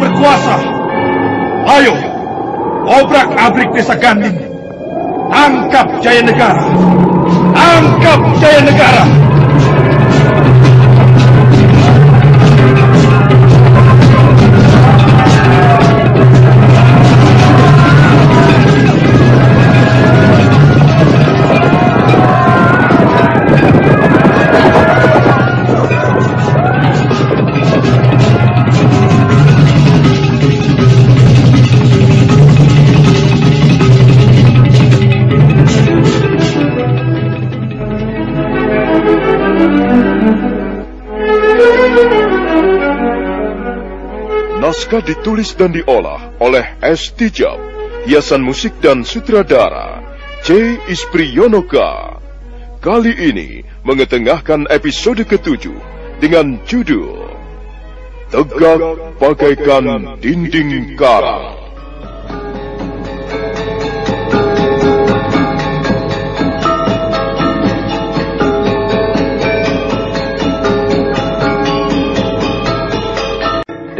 Berkuasa. Ayo, obrak-abrik desa Ganding. Angkap Jaya Negara. Angkap Jaya Negara. Naskah ditulis dan diolah oleh S. Tijab, hiasan musik dan sutradara C. Ispriyonoka. Kali ini mengetengahkan episode ketujuh dengan judul Tegak Bagaikan Dinding Karang.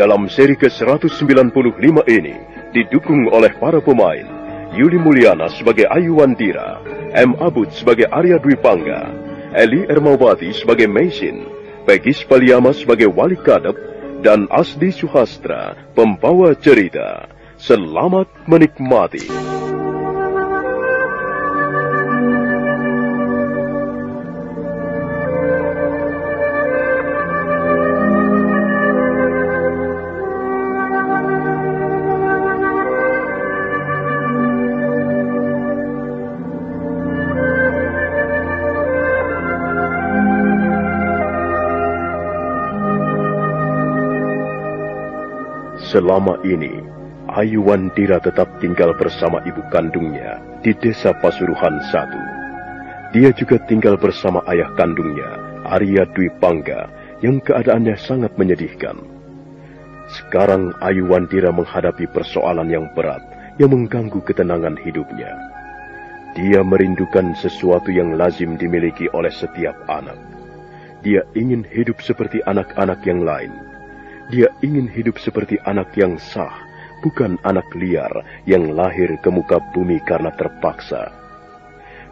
Dalam seri ke-195 ini didukung oleh para pemain Yuli Mulyana sebagai Ayu Wandira, M. Abud sebagai Arya Dwi Pangga, Eli Ermawati sebagai Meisin, Pegis Paliama sebagai Wali Kadep, dan Asdi Suhastra, pembawa cerita. Selamat menikmati. Selama ini, Ayu Wandira tetap tinggal bersama ibu kandungnya di desa Pasuruhan satu. Dia juga tinggal bersama ayah kandungnya, Arya Dwi Pangga, yang keadaannya sangat menyedihkan. Sekarang Ayu Wandira menghadapi persoalan yang berat yang mengganggu ketenangan hidupnya. Dia merindukan sesuatu yang lazim dimiliki oleh setiap anak. Dia ingin hidup seperti anak-anak yang lain. Dia ingin hidup seperti anak yang sah, bukan anak liar yang lahir ke muka bumi karena terpaksa.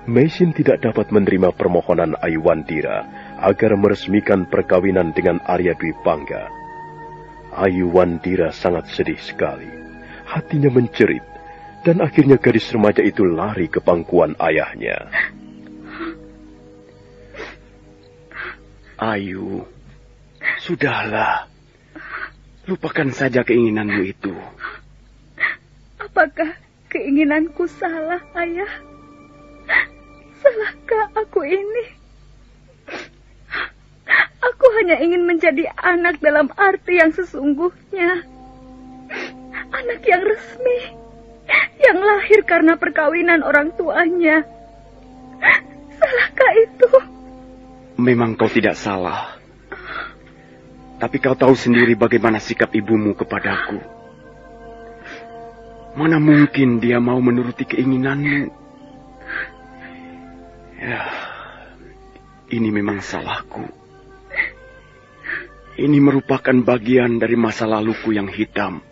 Mesin tidak dapat menerima permohonan Ayuwandira agar meresmikan perkawinan dengan Arya Dwi Pangga. Ayuwandira sangat sedih sekali. Hatinya mencerit, dan akhirnya gadis remaja itu lari ke pangkuan ayahnya. Ayu, sudahlah. Lupakan saja keinginanmu itu. Apakah keinginanku salah, Ayah? Salahkah aku ini? Aku hanya ingin menjadi anak dalam arti yang sesungguhnya. Anak yang resmi. Yang lahir karena perkawinan orang tuanya. Salahkah itu? Memang kau tidak salah. Tapi kau tahu sendiri bagaimana sikap ibumu kepadaku. Mana mungkin dia mau menuruti keinginanmu? Ya, ini memang salahku. Ini merupakan bagian dari masa laluku yang hitam.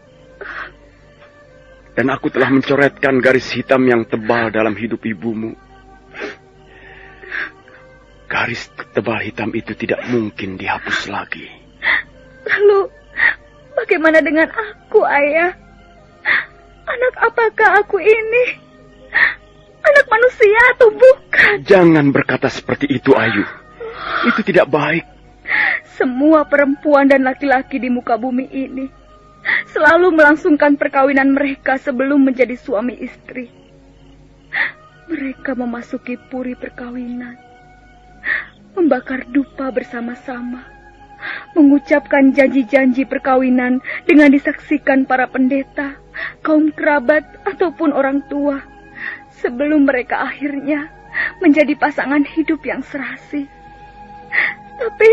Dan aku telah mencoretkan garis hitam yang tebal dalam hidup ibumu. Garis tebal hitam itu tidak mungkin dihapus lagi. Lalu, bagaimana dengan aku, ayah? Anak apakah aku ini? Anak manusia atau bukan? Jangan berkata seperti itu, Ayu. Itu tidak baik. Semua perempuan dan laki-laki di muka bumi ini selalu melangsungkan perkawinan mereka sebelum menjadi suami istri. Mereka memasuki puri perkawinan, membakar dupa bersama-sama, mengucapkan janji-janji perkawinan dengan disaksikan para pendeta, kaum kerabat, ataupun orang tua, sebelum mereka akhirnya menjadi pasangan hidup yang serasi. Tapi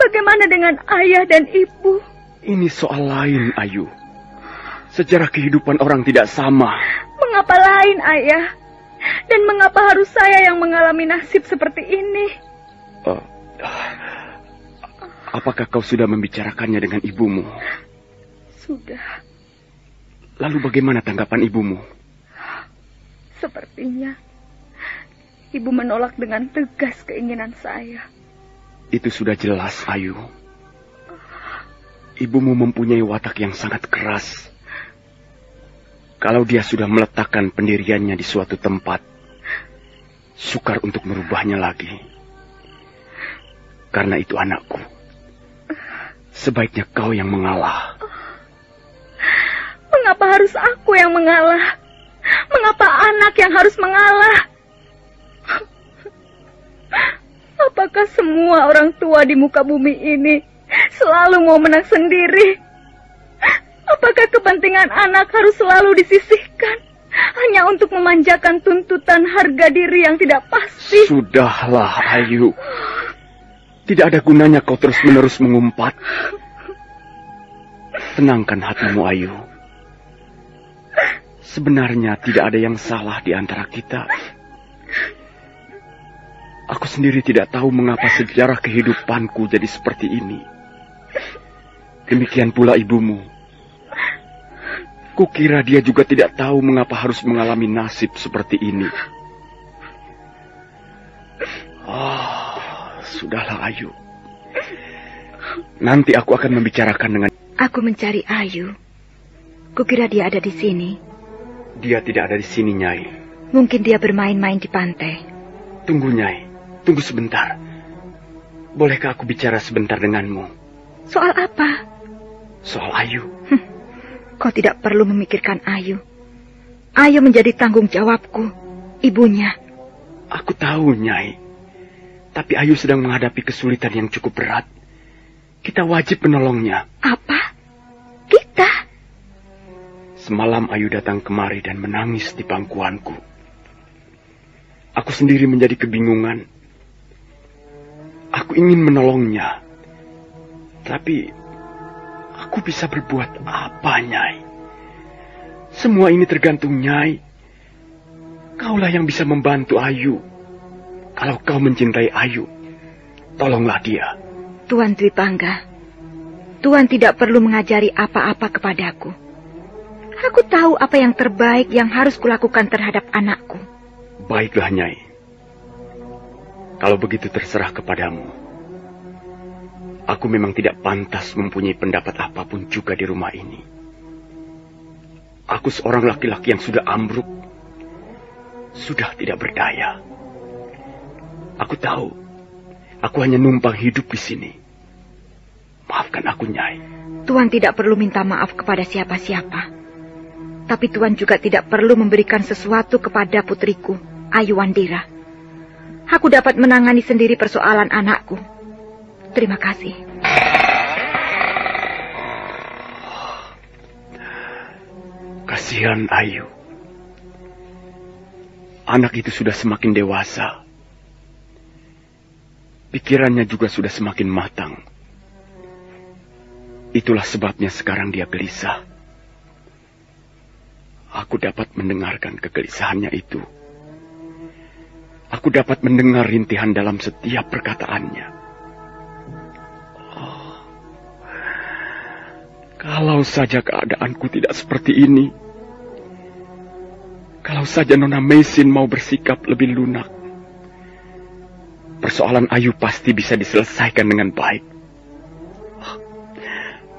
bagaimana dengan ayah dan ibu? Ini soal lain, Ayu. Sejarah kehidupan orang tidak sama. Mengapa lain, ayah? Dan mengapa harus saya yang mengalami nasib seperti ini? Uh, apakah kau sudah membicarakannya dengan ibumu? Sudah. Lalu bagaimana tanggapan ibumu? Sepertinya ibu menolak dengan tegas keinginan saya. Itu sudah jelas, Ayu. Ibumu mempunyai watak yang sangat keras. Kalau dia sudah meletakkan pendiriannya di suatu tempat, sukar untuk merubahnya lagi. Karena itu anakku. Sebaiknya kau yang mengalah. Mengapa harus aku yang mengalah? Mengapa anak yang harus mengalah? Apakah semua orang tua di muka bumi ini selalu mau menang sendiri? Apakah kepentingan anak harus selalu disisihkan hanya untuk memanjakan tuntutan harga diri yang tidak pasti? Sudahlah, Ayu. Tidak ada gunanya kau terus-menerus mengumpat. Tenangkan hatimu, Ayu. Sebenarnya tidak ada yang salah di antara kita. Aku sendiri tidak tahu mengapa sejarah kehidupanku jadi seperti ini. Demikian pula ibumu. Kukira dia juga tidak tahu mengapa harus mengalami nasib seperti ini. Ah, sudahlah Ayu. Nanti aku akan membicarakan dengan... Aku mencari Ayu. Kukira dia ada di sini. Dia tidak ada di sini, Nyai. Mungkin dia bermain-main di pantai. Tunggu, Nyai. Tunggu sebentar. Bolehkah aku bicara sebentar denganmu? Soal apa? Soal Ayu. Hm, kau tidak perlu memikirkan Ayu. Ayu menjadi tanggung jawabku, ibunya. Aku tahu, Nyai. Tapi Ayu sedang menghadapi kesulitan yang cukup berat. Kita wajib menolongnya. Apa? Kita? Semalam Ayu datang kemari dan menangis di pangkuanku. Aku sendiri menjadi kebingungan. Aku ingin menolongnya. Tapi aku bisa berbuat apa, Nyai? Semua ini tergantung Nyai. Kaulah yang bisa membantu Ayu. Kalau kau mencintai Ayu, tolonglah dia. Tuan Dwi Pangga, Tuan tidak perlu mengajari apa-apa kepadaku. Aku tahu apa yang terbaik yang harus kulakukan terhadap anakku. Baiklah, Nyai. Kalau begitu terserah kepadamu. Aku memang tidak pantas mempunyai pendapat apa pun juga di rumah ini. Aku seorang laki-laki yang sudah ambruk. Sudah tidak berdaya. Aku tahu Aku hanya numpang hidup di sini. Maafkan aku, Nyai. Tuan tidak perlu minta maaf kepada siapa-siapa. Tapi Tuan juga tidak perlu memberikan sesuatu kepada putriku, Ayu Wandira. aku dapat menangani sendiri persoalan anakku. Terima kasih. Kasihan Ayu. Anak itu sudah semakin dewasa. Pikirannya juga sudah semakin matang. Itulah sebabnya sekarang dia gelisah. Aku dapat mendengarkan kegelisahannya itu. Aku dapat mendengar rintihan dalam setiap perkataannya. Oh, kalau saja keadaanku tidak seperti ini. Kalau saja Nona Mesin mau bersikap lebih lunak. Persoalan Ayu pasti bisa diselesaikan dengan baik.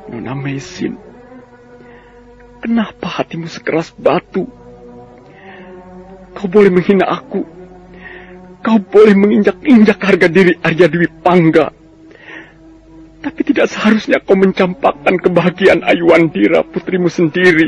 Nona Mesin, kenapa hatimu sekeras batu? Kau boleh menghina aku. Kau boleh menginjak-injak harga diri Arya Dwi Pangga. Tapi tidak seharusnya kau mencampakkan kebahagiaan Ayuandira putrimu sendiri.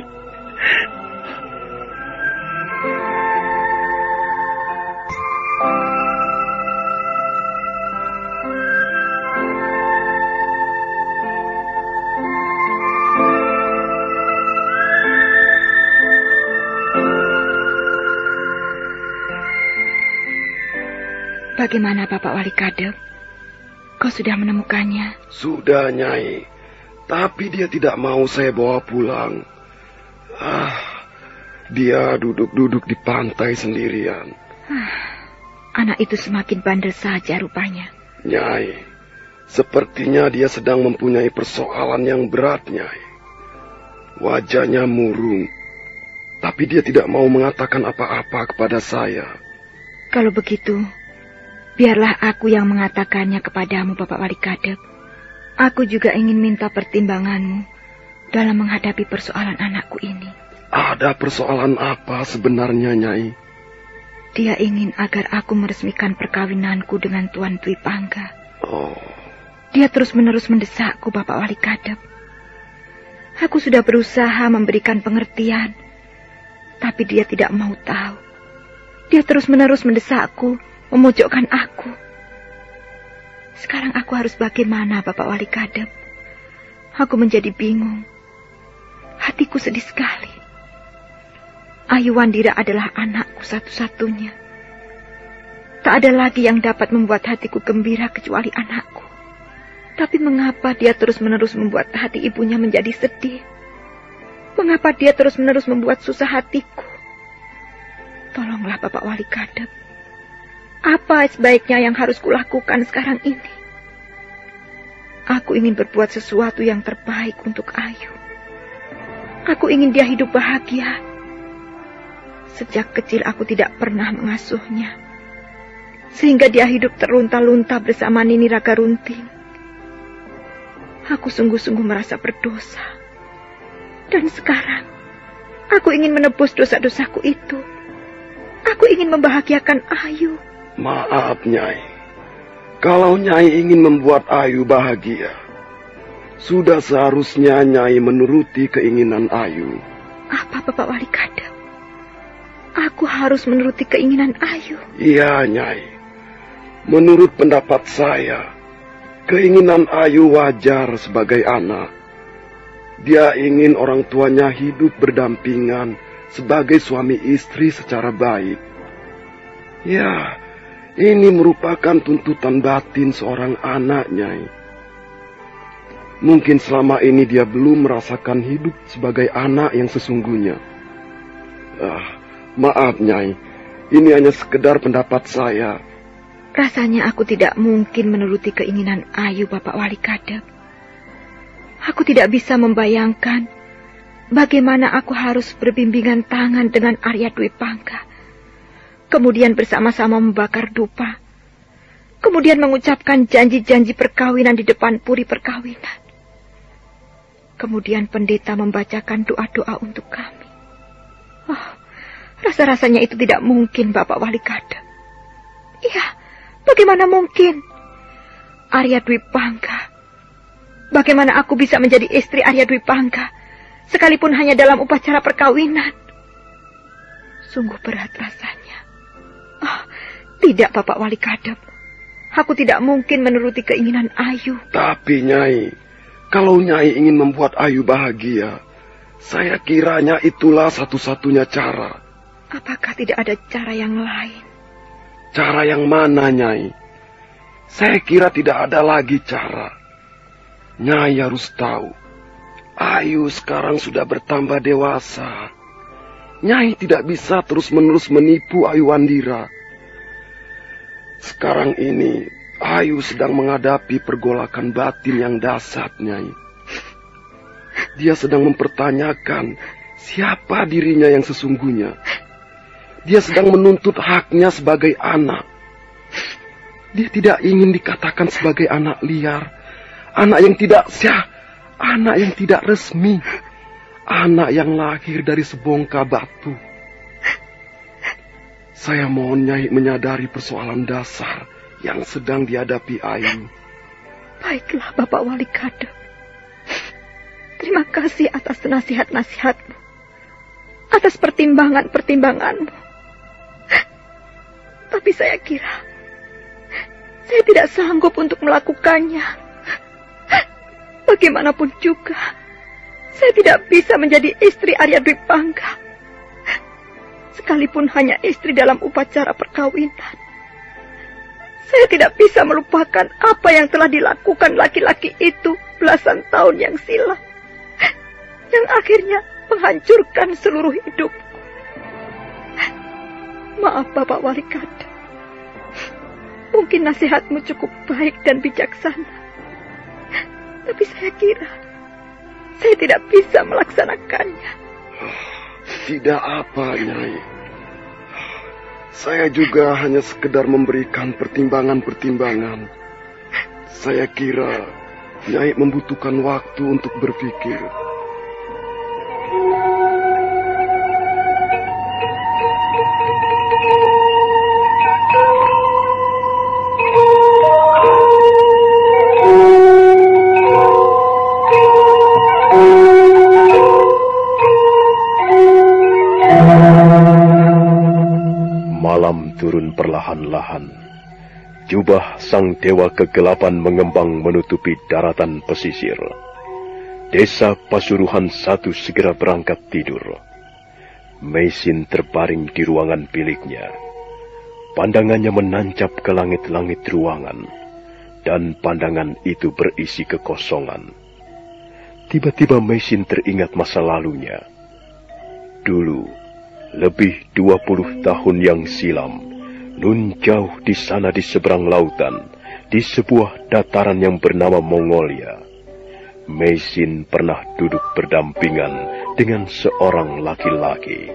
Bagaimana Bapak Wali Kadep? Kau sudah menemukannya? Sudah, Nyai. Tapi dia tidak mau saya bawa pulang. Ah, dia duduk-duduk di pantai sendirian. Ah, anak itu semakin bandel saja rupanya. Nyai, sepertinya dia sedang mempunyai persoalan yang berat, Nyai. Wajahnya murung, tapi dia tidak mau mengatakan apa-apa kepada saya. Kalau begitu, Biarlah aku yang mengatakannya kepadamu, Bapak Wali Kadep. Aku juga ingin minta pertimbanganmu dalam menghadapi persoalan anakku ini. Ada persoalan apa sebenarnya, Nyai? Dia ingin agar aku meresmikan perkawinanku dengan Tuan Dwi Pangga. Oh. Dia terus-menerus mendesakku, Bapak Wali Kadep. Aku sudah berusaha memberikan pengertian, tapi dia tidak mau tahu. Dia terus-menerus mendesakku memojokkan aku. Sekarang aku harus bagaimana, Bapak Wali Kadep? Aku menjadi bingung. Hatiku sedih sekali. Ayu Wandira adalah anakku satu-satunya. Tak ada lagi yang dapat membuat hatiku gembira kecuali anakku. Tapi mengapa dia terus-menerus membuat hati ibunya menjadi sedih? Mengapa dia terus-menerus membuat susah hatiku? Tolonglah Bapak Wali Kadep. Apa sebaiknya yang harus kulakukan sekarang ini? Aku ingin berbuat sesuatu yang terbaik untuk Ayu. Aku ingin dia hidup bahagia. Sejak kecil aku tidak pernah mengasuhnya. Sehingga dia hidup terlunta-lunta bersama Nini Raga Runting. Aku sungguh-sungguh merasa berdosa. Dan sekarang, aku ingin menebus dosa-dosaku itu. Aku ingin membahagiakan Ayu. Maaf, Nyai. Kalau Nyai ingin membuat Ayu bahagia, sudah seharusnya Nyai menuruti keinginan Ayu. Apa Bapak Wali Kadam? Aku harus menuruti keinginan Ayu. Iya, Nyai. Menurut pendapat saya, keinginan Ayu wajar sebagai anak. Dia ingin orang tuanya hidup berdampingan sebagai suami istri secara baik. Ya, ini merupakan tuntutan batin seorang anak, Nyai. Mungkin selama ini dia belum merasakan hidup sebagai anak yang sesungguhnya. Ah, maaf, Nyai. Ini hanya sekedar pendapat saya. Rasanya aku tidak mungkin menuruti keinginan Ayu, Bapak Wali Kadep. Aku tidak bisa membayangkan bagaimana aku harus berbimbingan tangan dengan Arya Dwi Pangka kemudian bersama-sama membakar dupa, kemudian mengucapkan janji-janji perkawinan di depan puri perkawinan. Kemudian pendeta membacakan doa-doa untuk kami. Oh, rasa-rasanya itu tidak mungkin, Bapak Wali Kada. Iya, bagaimana mungkin? Arya Dwi Pangka. Bagaimana aku bisa menjadi istri Arya Dwi Pangka, sekalipun hanya dalam upacara perkawinan? Sungguh berat rasanya. Tidak, Bapak Wali Kadep. Aku tidak mungkin menuruti keinginan Ayu. Tapi Nyai, kalau Nyai ingin membuat Ayu bahagia, saya kiranya itulah satu-satunya cara. Apakah tidak ada cara yang lain? Cara yang mana, Nyai? Saya kira tidak ada lagi cara. Nyai harus tahu, Ayu sekarang sudah bertambah dewasa. Nyai tidak bisa terus-menerus menipu Ayu Wandira. Sekarang ini, Ayu sedang menghadapi pergolakan batin yang dahsyat, Nyai. Dia sedang mempertanyakan siapa dirinya yang sesungguhnya. Dia sedang menuntut haknya sebagai anak. Dia tidak ingin dikatakan sebagai anak liar, anak yang tidak sah, anak yang tidak resmi, anak yang lahir dari sebongkah batu. Saya mohon Nyai menyadari persoalan dasar yang sedang dihadapi Ayu. Baiklah, Bapak Wali Kade. Terima kasih atas nasihat-nasihatmu. Atas pertimbangan-pertimbanganmu. Tapi saya kira saya tidak sanggup untuk melakukannya. Bagaimanapun juga, saya tidak bisa menjadi istri Arya Dwi Pangga sekalipun hanya istri dalam upacara perkawinan. Saya tidak bisa melupakan apa yang telah dilakukan laki-laki itu belasan tahun yang silam. Yang akhirnya menghancurkan seluruh hidupku. Maaf Bapak Wali Kada. Mungkin nasihatmu cukup baik dan bijaksana. Tapi saya kira saya tidak bisa melaksanakannya. Tidak apa, Nyai. Saya juga hanya sekedar memberikan pertimbangan-pertimbangan. Saya kira Nyai membutuhkan waktu untuk berpikir. Turun perlahan-lahan. Jubah sang dewa kegelapan mengembang menutupi daratan pesisir. Desa Pasuruhan satu segera berangkat tidur. Mesin terbaring di ruangan biliknya. Pandangannya menancap ke langit-langit ruangan, dan pandangan itu berisi kekosongan. Tiba-tiba Mesin teringat masa lalunya. Dulu, lebih 20 tahun yang silam, nun jauh di sana di seberang lautan, di sebuah dataran yang bernama Mongolia, Mesin pernah duduk berdampingan dengan seorang laki-laki.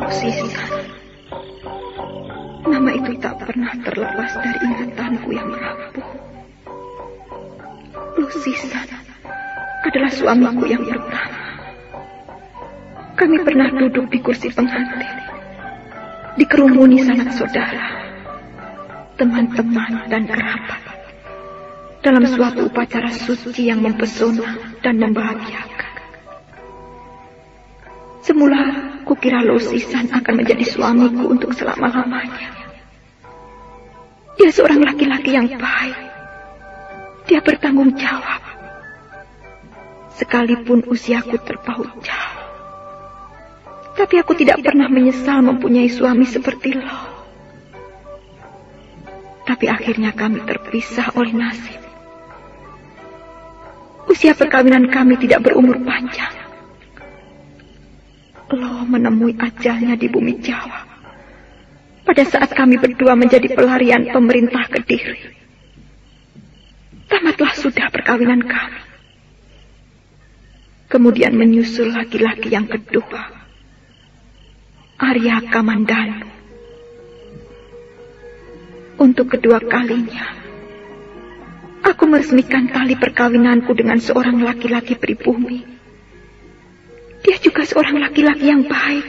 Lusisan. Nama itu tak pernah terlepas dari ingatanku yang rapuh. Lusisan adalah suamiku yang pertama. Kami pernah duduk di kursi pengantin. Dikerumuni sanak saudara, teman-teman dan kerabat. Dalam suatu upacara suci yang mempesona dan membahagiakan. Semula kukira Losisan akan menjadi suamiku untuk selama-lamanya. Dia seorang laki-laki yang baik. Dia bertanggung jawab. Sekalipun usiaku terpaut jauh. Tapi aku tidak pernah menyesal mempunyai suami seperti lo. Tapi akhirnya kami terpisah oleh nasib. Usia perkawinan kami tidak berumur panjang. Lo menemui ajalnya di bumi Jawa. Pada saat kami berdua menjadi pelarian pemerintah Kediri. Tamatlah sudah perkawinan kami. Kemudian menyusul laki-laki yang kedua Arya Kamandanu. Untuk kedua kalinya, aku meresmikan tali perkawinanku dengan seorang laki-laki pribumi. Dia juga seorang laki-laki yang baik.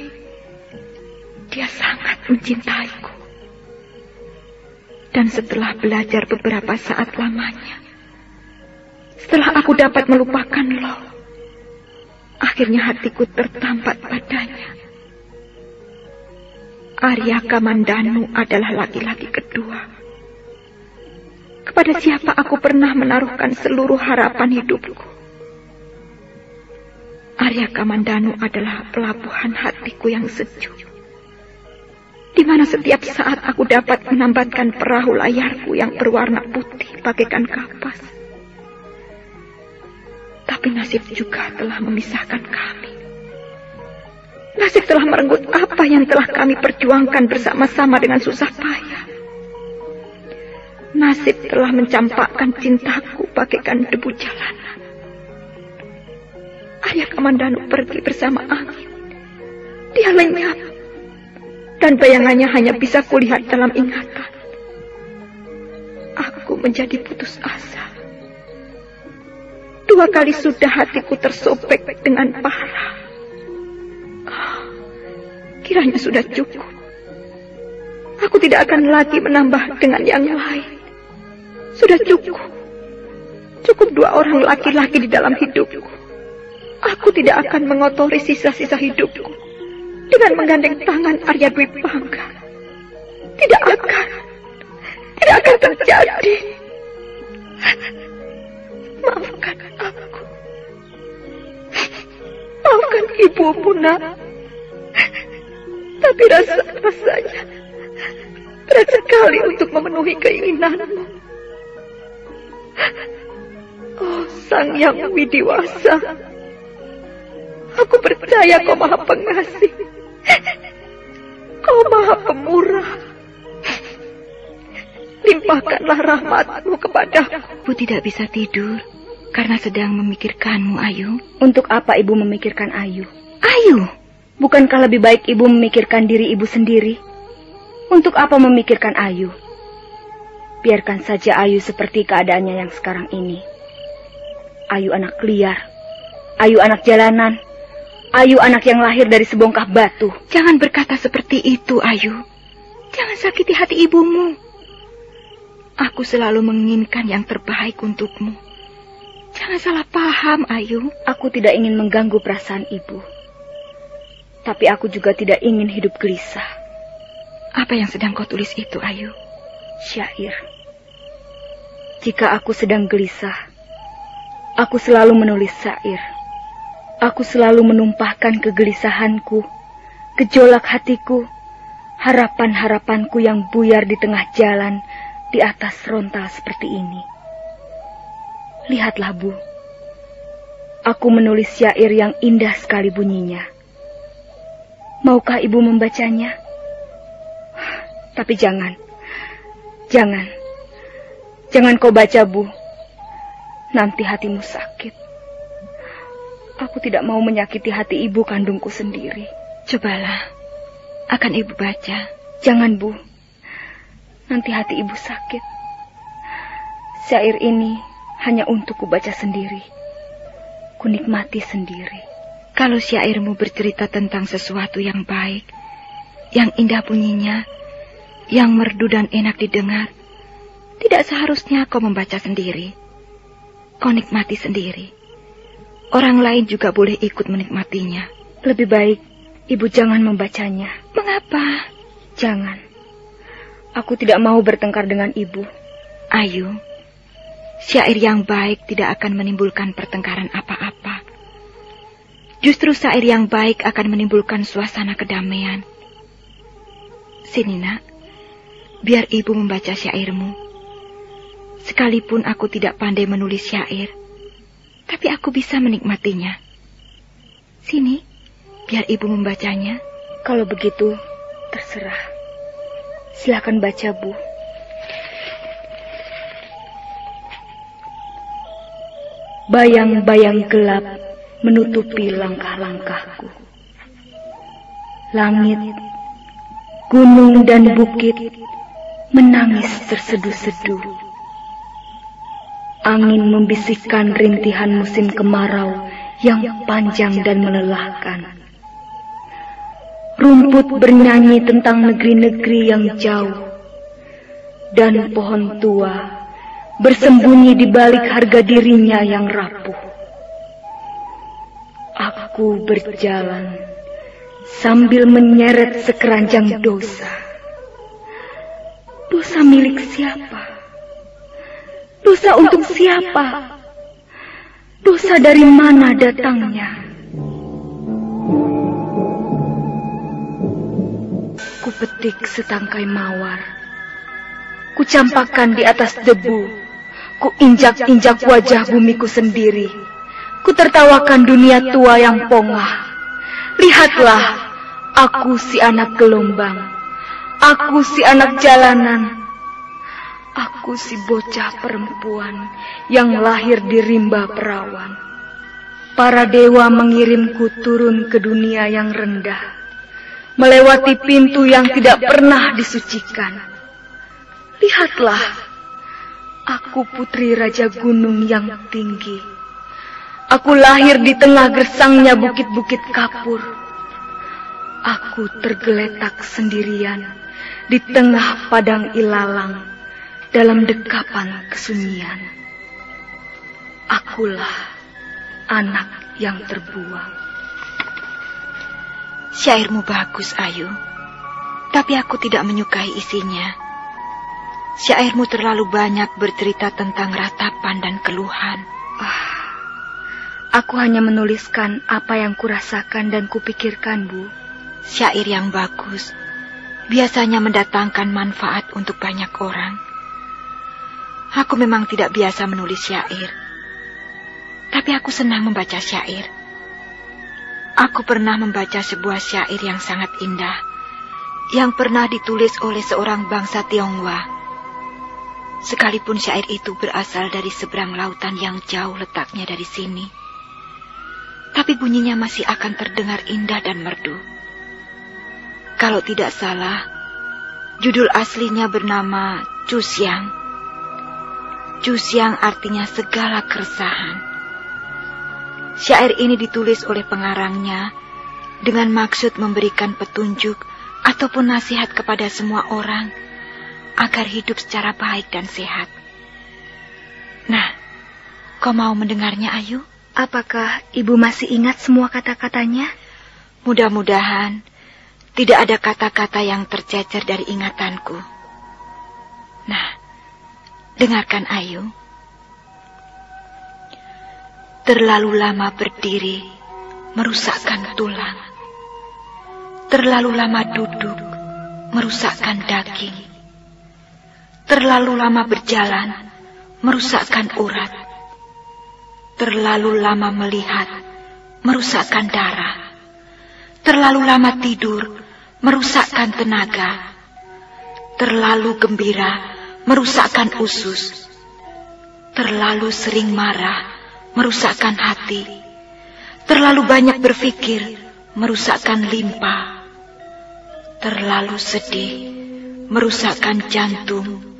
Dia sangat mencintaiku. Dan setelah belajar beberapa saat lamanya, setelah aku dapat melupakan lo, akhirnya hatiku tertampak padanya Arya Kamandanu adalah laki-laki kedua. Kepada siapa aku pernah menaruhkan seluruh harapan hidupku. Arya Kamandanu adalah pelabuhan hatiku yang sejuk. Di mana setiap saat aku dapat menambatkan perahu layarku yang berwarna putih bagaikan kapas. Tapi nasib juga telah memisahkan kami. Nasib telah merenggut apa yang telah kami perjuangkan bersama-sama dengan susah payah. Nasib telah mencampakkan cintaku bagaikan debu jalanan. Ayah Kamandanu pergi bersama angin. Dia lenyap. Dan bayangannya hanya bisa kulihat dalam ingatan. Aku menjadi putus asa. Dua kali sudah hatiku tersobek dengan parah. Kiranya sudah cukup. Aku tidak akan lagi menambah dengan yang lain. Sudah cukup. Cukup dua orang laki-laki di dalam hidupku. Aku tidak akan mengotori sisa-sisa hidupku dengan menggandeng tangan Arya Dwi Pangga. Tidak akan. Tidak akan terjadi. Maafkan aku. Maafkan ibumu, nak. Tapi rasa-rasanya berat sekali untuk memenuhi keinginanmu. Oh, Sang Yang Widiwasa. Aku percaya kau maha pengasih. Kau maha pemurah. Limpahkanlah rahmatmu kepadaku. Ibu tidak bisa tidur karena sedang memikirkanmu, Ayu. Untuk apa ibu memikirkan Ayu? Ayu! Bukankah lebih baik ibu memikirkan diri ibu sendiri? Untuk apa memikirkan Ayu? Biarkan saja Ayu seperti keadaannya yang sekarang ini. Ayu anak liar. Ayu anak jalanan. Ayu anak yang lahir dari sebongkah batu. Jangan berkata seperti itu, Ayu. Jangan sakiti hati ibumu. Aku selalu menginginkan yang terbaik untukmu. Jangan salah paham, Ayu. Aku tidak ingin mengganggu perasaan ibu. Tapi aku juga tidak ingin hidup gelisah. Apa yang sedang kau tulis itu, Ayu? Syair. Jika aku sedang gelisah, aku selalu menulis syair. Aku selalu menumpahkan kegelisahanku, gejolak hatiku, harapan-harapanku yang buyar di tengah jalan di atas rontal seperti ini. Lihatlah, Bu. Aku menulis syair yang indah sekali bunyinya. Maukah ibu membacanya? Tapi jangan. Jangan. Jangan kau baca, Bu. Nanti hatimu sakit. Aku tidak mau menyakiti hati ibu kandungku sendiri. Cobalah. Akan ibu baca. Jangan, Bu. Nanti hati ibu sakit. Syair ini hanya untuk kubaca sendiri. Kunikmati sendiri. Kalau syairmu bercerita tentang sesuatu yang baik, yang indah bunyinya, yang merdu dan enak didengar, tidak seharusnya kau membaca sendiri. Kau nikmati sendiri. Orang lain juga boleh ikut menikmatinya. Lebih baik ibu jangan membacanya. Mengapa? Jangan. Aku tidak mau bertengkar dengan ibu. Ayu, syair yang baik tidak akan menimbulkan pertengkaran apa-apa. Justru syair yang baik akan menimbulkan suasana kedamaian. Sini nak, biar ibu membaca syairmu. Sekalipun aku tidak pandai menulis syair, tapi aku bisa menikmatinya. Sini, biar ibu membacanya. Kalau begitu, terserah. Silakan baca, Bu. Bayang-bayang gelap menutupi langkah-langkahku. Langit, gunung dan bukit menangis terseduh-seduh. Angin membisikkan rintihan musim kemarau yang panjang dan melelahkan. Rumput bernyanyi tentang negeri-negeri yang jauh. Dan pohon tua bersembunyi di balik harga dirinya yang rapuh. Aku berjalan sambil menyeret sekeranjang dosa. Dosa milik siapa? Dosa untuk siapa? Dosa dari mana datangnya? Kupetik setangkai mawar. Kucampakkan di atas debu. Kuinjak-injak wajah bumiku sendiri. Kutertawakan dunia tua yang pongah. Lihatlah, aku si anak gelombang. Aku si anak jalanan. Aku si bocah perempuan yang lahir di rimba perawan. Para dewa mengirimku turun ke dunia yang rendah, melewati pintu yang tidak pernah disucikan. Lihatlah, aku putri Raja Gunung yang tinggi. Aku lahir di tengah gersangnya bukit-bukit kapur. Aku tergeletak sendirian di tengah padang ilalang dalam dekapan kesunyian. Akulah anak yang terbuang. Syairmu bagus, Ayu. Tapi aku tidak menyukai isinya. Syairmu terlalu banyak bercerita tentang ratapan dan keluhan. Ah, aku hanya menuliskan apa yang kurasakan dan kupikirkan, Bu. Syair yang bagus biasanya mendatangkan manfaat untuk banyak orang. Aku memang tidak biasa menulis syair. Tapi aku senang membaca syair. Aku pernah membaca sebuah syair yang sangat indah. Yang pernah ditulis oleh seorang bangsa Tionghoa. Sekalipun syair itu berasal dari seberang lautan yang jauh letaknya dari sini. Tapi bunyinya masih akan terdengar indah dan merdu. Kalau tidak salah, judul aslinya bernama Cusiang Jus yang artinya segala keresahan. Syair ini ditulis oleh pengarangnya dengan maksud memberikan petunjuk ataupun nasihat kepada semua orang agar hidup secara baik dan sehat. Nah, kau mau mendengarnya, Ayu? Apakah ibu masih ingat semua kata-katanya? Mudah-mudahan tidak ada kata-kata yang tercecer dari ingatanku. Nah, Dengarkan Ayu. Terlalu lama berdiri merusakkan tulang. Terlalu lama duduk merusakkan daging. Terlalu lama berjalan merusakkan urat. Terlalu lama melihat merusakkan darah. Terlalu lama tidur merusakkan tenaga. Terlalu gembira merusakkan usus. Terlalu sering marah, merusakkan hati. Terlalu banyak berpikir, merusakkan limpa. Terlalu sedih, merusakkan jantung.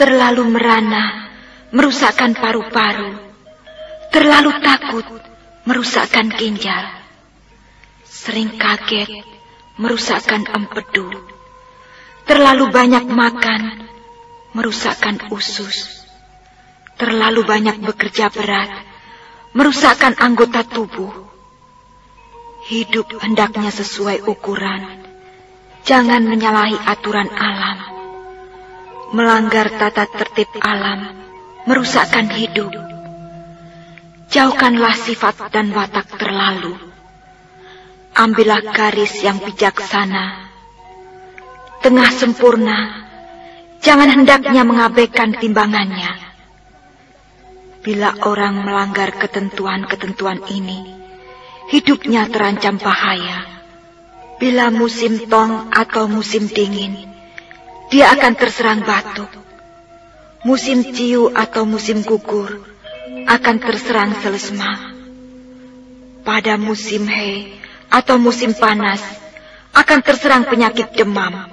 Terlalu merana, merusakkan paru-paru. Terlalu takut, merusakkan ginjal. Sering kaget, merusakkan empedu. Terlalu banyak makan, merusakkan usus. Terlalu banyak bekerja berat, merusakkan anggota tubuh. Hidup hendaknya sesuai ukuran. Jangan menyalahi aturan alam. Melanggar tata tertib alam, merusakkan hidup. Jauhkanlah sifat dan watak terlalu. Ambillah garis yang bijaksana. Tengah sempurna, Jangan hendaknya mengabaikan timbangannya. Bila orang melanggar ketentuan-ketentuan ini, hidupnya terancam bahaya. Bila musim tong atau musim dingin, dia akan terserang batuk. Musim ciu atau musim gugur akan terserang selesma. Pada musim he atau musim panas akan terserang penyakit demam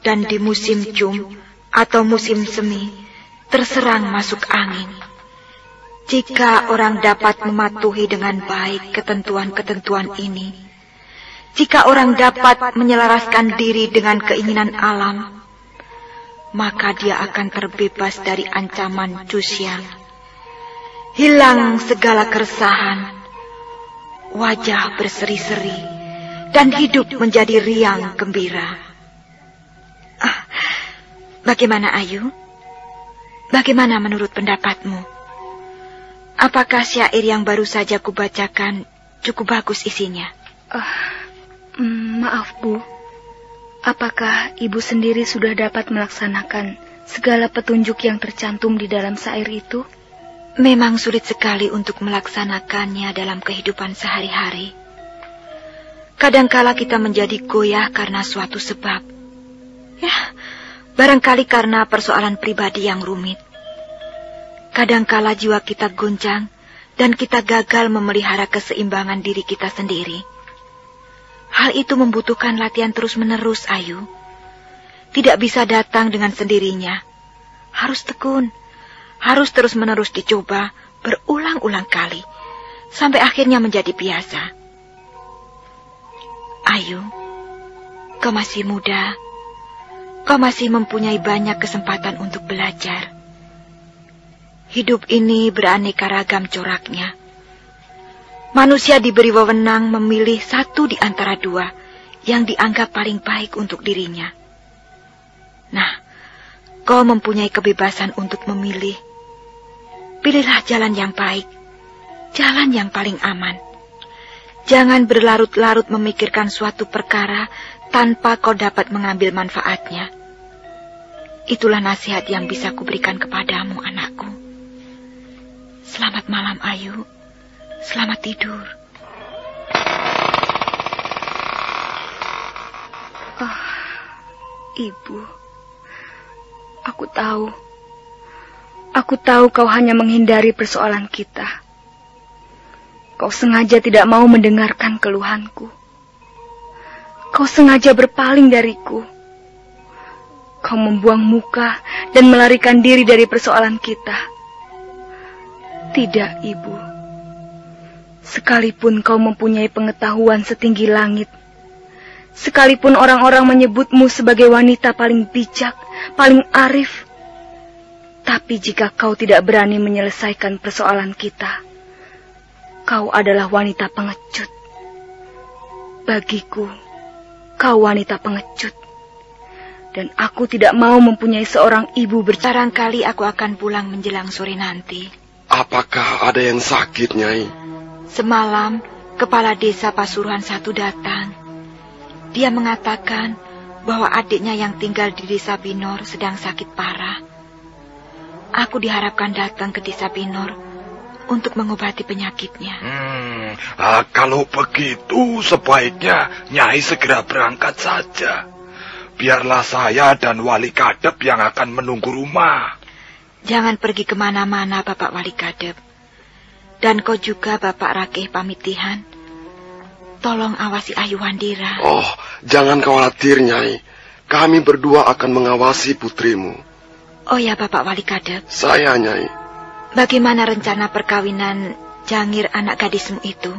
dan di musim jum atau musim semi terserang masuk angin. Jika orang dapat mematuhi dengan baik ketentuan-ketentuan ini, jika orang dapat menyelaraskan diri dengan keinginan alam, maka dia akan terbebas dari ancaman cusiang. Hilang segala keresahan, wajah berseri-seri, dan hidup menjadi riang gembira. Ah, bagaimana Ayu? Bagaimana menurut pendapatmu? Apakah syair yang baru saja kubacakan cukup bagus isinya? Uh, maaf, Bu. Apakah Ibu sendiri sudah dapat melaksanakan segala petunjuk yang tercantum di dalam syair itu? Memang sulit sekali untuk melaksanakannya dalam kehidupan sehari-hari. Kadangkala kita menjadi goyah karena suatu sebab. Ya, barangkali karena persoalan pribadi yang rumit. Kadangkala jiwa kita goncang dan kita gagal memelihara keseimbangan diri kita sendiri. Hal itu membutuhkan latihan terus-menerus, Ayu. Tidak bisa datang dengan sendirinya. Harus tekun. Harus terus-menerus dicoba berulang-ulang kali. Sampai akhirnya menjadi biasa. Ayu, kau masih muda. Kau masih mempunyai banyak kesempatan untuk belajar. Hidup ini beraneka ragam coraknya. Manusia diberi wewenang memilih satu di antara dua yang dianggap paling baik untuk dirinya. Nah, kau mempunyai kebebasan untuk memilih. Pilihlah jalan yang baik, jalan yang paling aman. Jangan berlarut-larut memikirkan suatu perkara tanpa kau dapat mengambil manfaatnya. Itulah nasihat yang bisa kuberikan kepadamu, anakku. Selamat malam, Ayu. Selamat tidur. Oh, Ibu. Aku tahu. Aku tahu kau hanya menghindari persoalan kita. Kau sengaja tidak mau mendengarkan keluhanku. Kau sengaja berpaling dariku. Kau membuang muka dan melarikan diri dari persoalan kita. Tidak, Ibu. Sekalipun kau mempunyai pengetahuan setinggi langit, sekalipun orang-orang menyebutmu sebagai wanita paling bijak, paling arif, tapi jika kau tidak berani menyelesaikan persoalan kita, Kau adalah wanita pengecut. Bagiku, kau wanita pengecut. Dan aku tidak mau mempunyai seorang ibu bercarang kali aku akan pulang menjelang sore nanti. Apakah ada yang sakit, Nyai? Semalam, kepala desa Pasuruan satu datang. Dia mengatakan bahwa adiknya yang tinggal di desa Binor sedang sakit parah. Aku diharapkan datang ke desa Binor untuk mengobati penyakitnya. Hmm, ah, kalau begitu sebaiknya Nyai segera berangkat saja. Biarlah saya dan Wali Kadep yang akan menunggu rumah. Jangan pergi ke mana-mana, Bapak Wali Kadep. Dan kau juga, Bapak Rakeh Pamitihan. Tolong awasi Ayu Wandira. Oh, jangan khawatir, Nyai. Kami berdua akan mengawasi putrimu. Oh ya, Bapak Wali Kadep. Saya, Nyai. Bagaimana rencana perkawinan Jangir anak gadismu itu?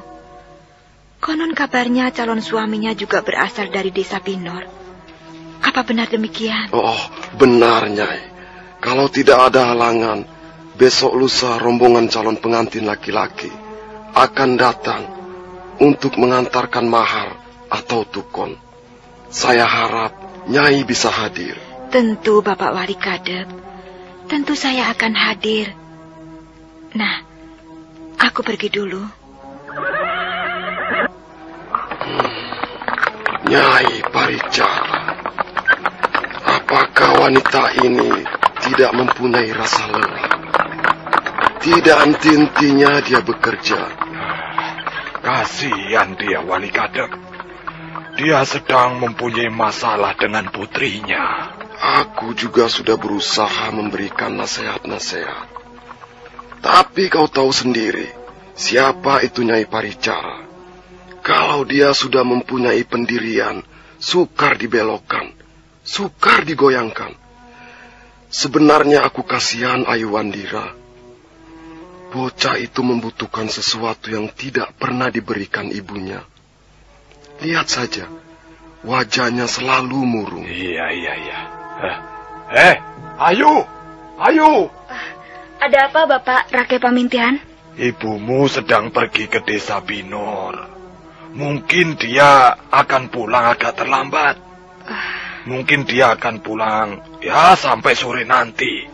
Konon kabarnya calon suaminya juga berasal dari desa Binor. Apa benar demikian? Oh, benar, Nyai. Kalau tidak ada halangan, besok lusa rombongan calon pengantin laki-laki akan datang untuk mengantarkan mahar atau tukon. Saya harap Nyai bisa hadir. Tentu, Bapak Wali Kadep. Tentu saya akan hadir. Nah, aku pergi dulu. Hmm, Nyai Paricara, apakah wanita ini tidak mempunyai rasa lelah? Tidak anti-intinya dia bekerja. Kasihan dia Wali Kadek. Dia sedang mempunyai masalah dengan putrinya. Aku juga sudah berusaha memberikan nasihat-nasihat. Tapi kau tahu sendiri, siapa itu Nyai Paricara. Kalau dia sudah mempunyai pendirian, sukar dibelokkan, sukar digoyangkan. Sebenarnya aku kasihan Ayu Wandira. Bocah itu membutuhkan sesuatu yang tidak pernah diberikan ibunya. Lihat saja, wajahnya selalu murung. Iya, iya, iya. Eh, eh Ayu, Ayu. Ada apa, Bapak Rakyat Pamintian? Ibumu sedang pergi ke desa Binor. Mungkin dia akan pulang agak terlambat. Mungkin dia akan pulang ya sampai sore nanti.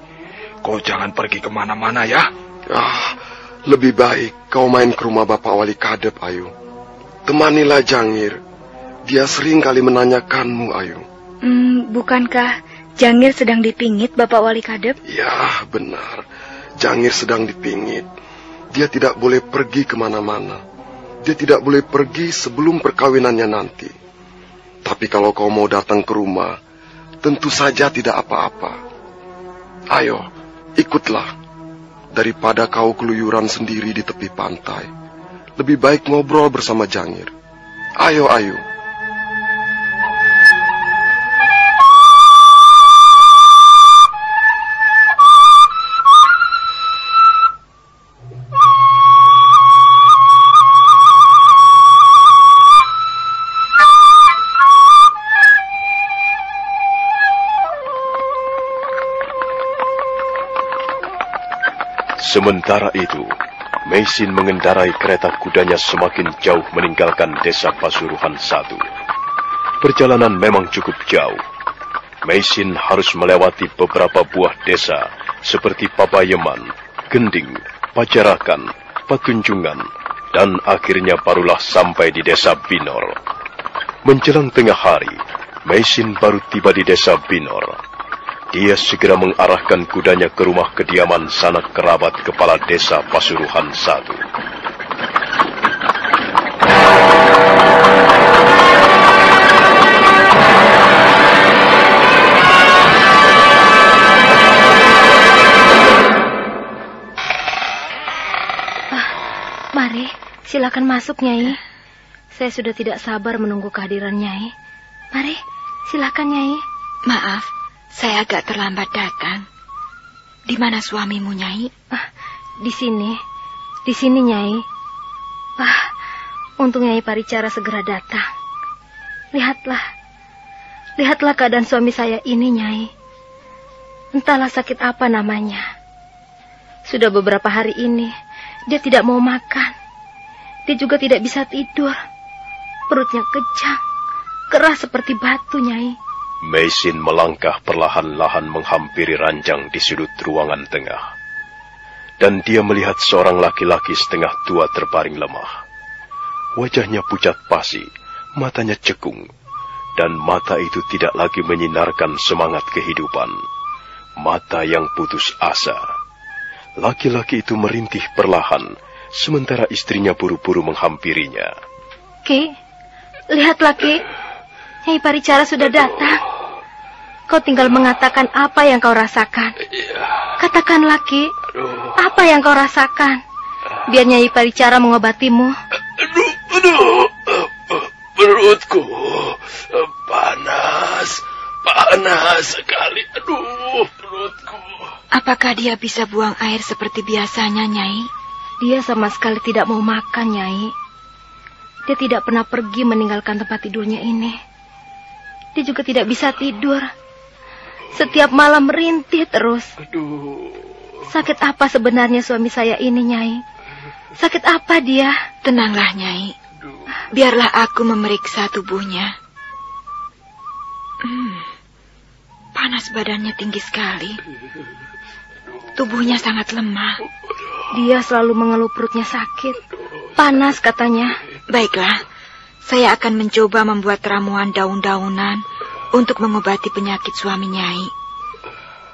Kau jangan pergi ke mana-mana ya. Ah, lebih baik kau main ke rumah Bapak Wali Kadep, Ayu. Temanilah Jangir. Dia sering kali menanyakanmu, Ayu. Hmm, bukankah Jangir sedang dipingit, Bapak Wali Kadep? Ya, benar. Jangir sedang dipingit. Dia tidak boleh pergi ke mana-mana. Dia tidak boleh pergi sebelum perkawinannya nanti. Tapi kalau kau mau datang ke rumah, tentu saja tidak apa-apa. Ayo, ikutlah. Daripada kau keluyuran sendiri di tepi pantai. Lebih baik ngobrol bersama Jangir. Ayo, ayo. Sementara itu, Meisin mengendarai kereta kudanya semakin jauh meninggalkan desa Pasuruhan satu. Perjalanan memang cukup jauh. Meisin harus melewati beberapa buah desa seperti Pabayeman, Gending, Pajarakan, Patunjungan, dan akhirnya barulah sampai di desa Binor. Menjelang tengah hari, Meisin baru tiba di desa Binor. Dia segera mengarahkan kudanya ke rumah kediaman sanak kerabat kepala desa Pasuruhan satu. Ah, mari, silakan masuk, Nyai. Saya sudah tidak sabar menunggu kehadiran Nyai. Mari, silakan, Nyai. Maaf, saya agak terlambat datang. Di mana suamimu, Nyai? Ah, di sini. Di sini, Nyai. Ah, untung Nyai Paricara segera datang. Lihatlah. Lihatlah keadaan suami saya ini, Nyai. Entahlah sakit apa namanya. Sudah beberapa hari ini, dia tidak mau makan. Dia juga tidak bisa tidur. Perutnya kejang, keras seperti batu, Nyai. Meisin melangkah perlahan-lahan menghampiri ranjang di sudut ruangan tengah. Dan dia melihat seorang laki-laki setengah tua terbaring lemah. Wajahnya pucat pasi, matanya cekung, dan mata itu tidak lagi menyinarkan semangat kehidupan. Mata yang putus asa. Laki-laki itu merintih perlahan, sementara istrinya buru-buru menghampirinya. Ki, lihatlah Ki. Nyai Paricara sudah datang. Kau tinggal mengatakan apa yang kau rasakan. Katakanlah, Ki. Apa yang kau rasakan? Biar Nyai Paricara mengobatimu. Aduh, aduh. Perutku panas. Panas sekali. Aduh, perutku. Apakah dia bisa buang air seperti biasanya, Nyai? Dia sama sekali tidak mau makan, Nyai. Dia tidak pernah pergi meninggalkan tempat tidurnya ini. Dia juga tidak bisa tidur. Setiap malam merintih terus. Aduh. Sakit apa sebenarnya suami saya ini, Nyai? Sakit apa dia? Tenanglah, Nyai. Biarlah aku memeriksa tubuhnya. Hmm, panas badannya tinggi sekali. Tubuhnya sangat lemah. Dia selalu mengeluh perutnya sakit. Panas katanya. Baiklah, saya akan mencoba membuat ramuan daun-daunan untuk mengobati penyakit suami Nyai.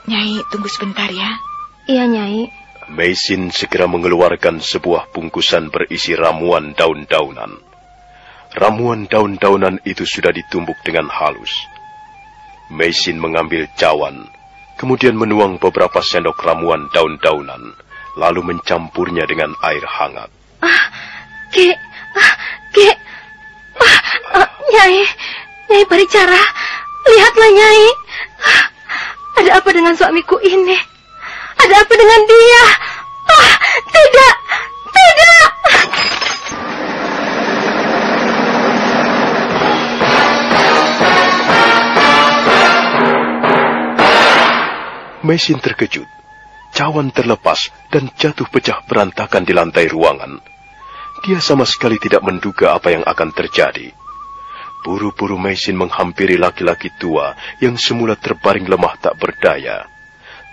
Nyai, tunggu sebentar ya. Iya, Nyai. Meisin segera mengeluarkan sebuah bungkusan berisi ramuan daun-daunan. Ramuan daun-daunan itu sudah ditumbuk dengan halus. Meisin mengambil cawan, kemudian menuang beberapa sendok ramuan daun-daunan, lalu mencampurnya dengan air hangat. Ah, Ki, ah, Ki, Uh, Nyai, Nyai Paricara, lihatlah Nyai. Ada apa dengan suamiku ini? Ada apa dengan dia? Ah, tidak, tidak. Mesin terkejut. Cawan terlepas dan jatuh pecah berantakan di lantai ruangan. Dia sama sekali tidak menduga apa yang akan terjadi. Buru-buru Maisin menghampiri laki-laki tua yang semula terbaring lemah tak berdaya.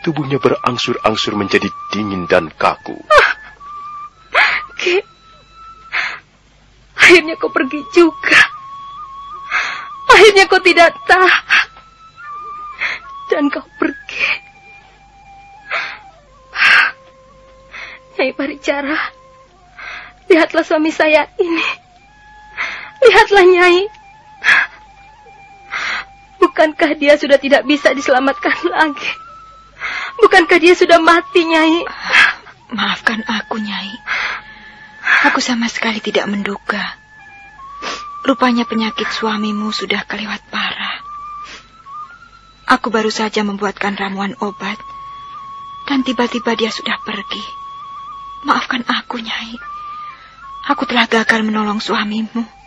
Tubuhnya berangsur-angsur menjadi dingin dan kaku. Ki, akhirnya kau pergi juga. Akhirnya kau tidak tahan. Dan kau pergi. Nyai Paricara, lihatlah suami saya ini. Lihatlah Nyai. Bukankah dia sudah tidak bisa diselamatkan lagi? Bukankah dia sudah mati, Nyai? Maafkan aku, Nyai. Aku sama sekali tidak menduga. Rupanya penyakit suamimu sudah kelewat parah. Aku baru saja membuatkan ramuan obat, dan tiba-tiba dia sudah pergi. Maafkan aku, Nyai. Aku telah gagal menolong suamimu.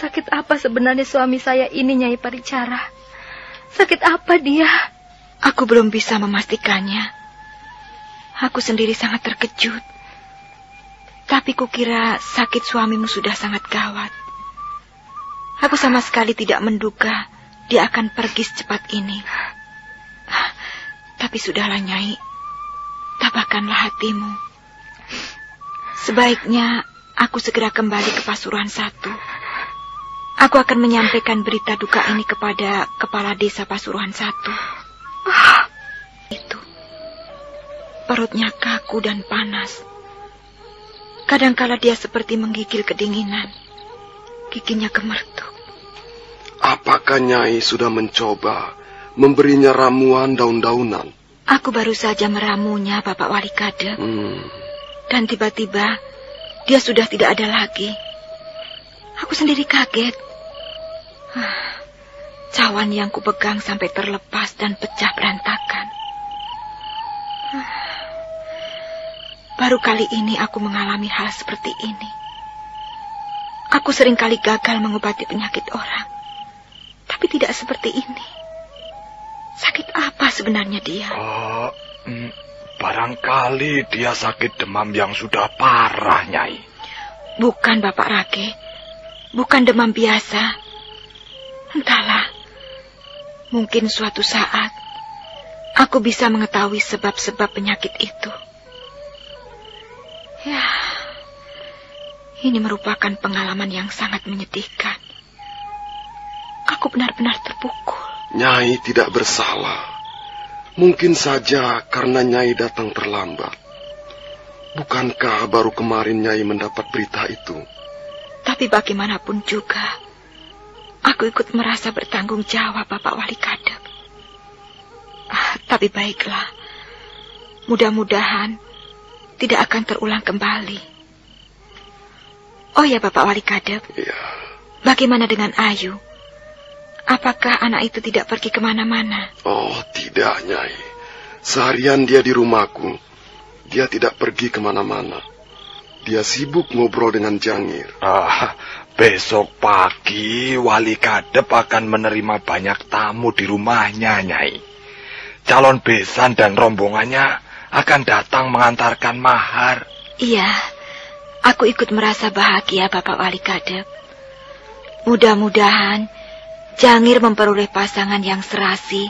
Sakit apa sebenarnya suami saya ini, Nyai Paricara? Sakit apa dia? Aku belum bisa memastikannya. Aku sendiri sangat terkejut. Tapi kukira sakit suamimu sudah sangat gawat. Aku sama sekali tidak menduga dia akan pergi secepat ini. Tapi sudahlah, Nyai. Tabahkanlah hatimu. Sebaiknya aku segera kembali ke Pasuruan satu. Aku akan menyampaikan berita duka ini kepada kepala desa Pasuruan satu. Ah, itu. Perutnya kaku dan panas. Kadangkala dia seperti menggigil kedinginan. Giginya gemertuk. Apakah Nyai sudah mencoba memberinya ramuan daun-daunan? Aku baru saja meramunya, Bapak Wali Kade. Hmm. Dan tiba-tiba dia sudah tidak ada lagi. Aku sendiri kaget. Cawan yang kupegang sampai terlepas dan pecah berantakan. Baru kali ini aku mengalami hal seperti ini. Aku sering kali gagal mengobati penyakit orang. Tapi tidak seperti ini. Sakit apa sebenarnya dia? Oh, barangkali dia sakit demam yang sudah parah, Nyai. Bukan, Bapak Rake. Bukan demam biasa. Entahlah, mungkin suatu saat aku bisa mengetahui sebab-sebab penyakit itu. Ya, ini merupakan pengalaman yang sangat menyedihkan. Aku benar-benar terpukul. Nyai tidak bersalah. Mungkin saja karena Nyai datang terlambat. Bukankah baru kemarin Nyai mendapat berita itu? Tapi bagaimanapun juga, Aku ikut merasa bertanggung jawab, Bapak Wali Kadep. Ah, tapi baiklah. Mudah-mudahan tidak akan terulang kembali. Oh ya, Bapak Wali Kadep. Iya. Bagaimana dengan Ayu? Apakah anak itu tidak pergi ke mana-mana? Oh, tidak, Nyai. Seharian dia di rumahku. Dia tidak pergi ke mana-mana. Dia sibuk ngobrol dengan Jangir. Ah, Besok pagi wali kadep akan menerima banyak tamu di rumahnya, Nyai. Calon besan dan rombongannya akan datang mengantarkan mahar. Iya, aku ikut merasa bahagia Bapak Wali Kadep. Mudah-mudahan Jangir memperoleh pasangan yang serasi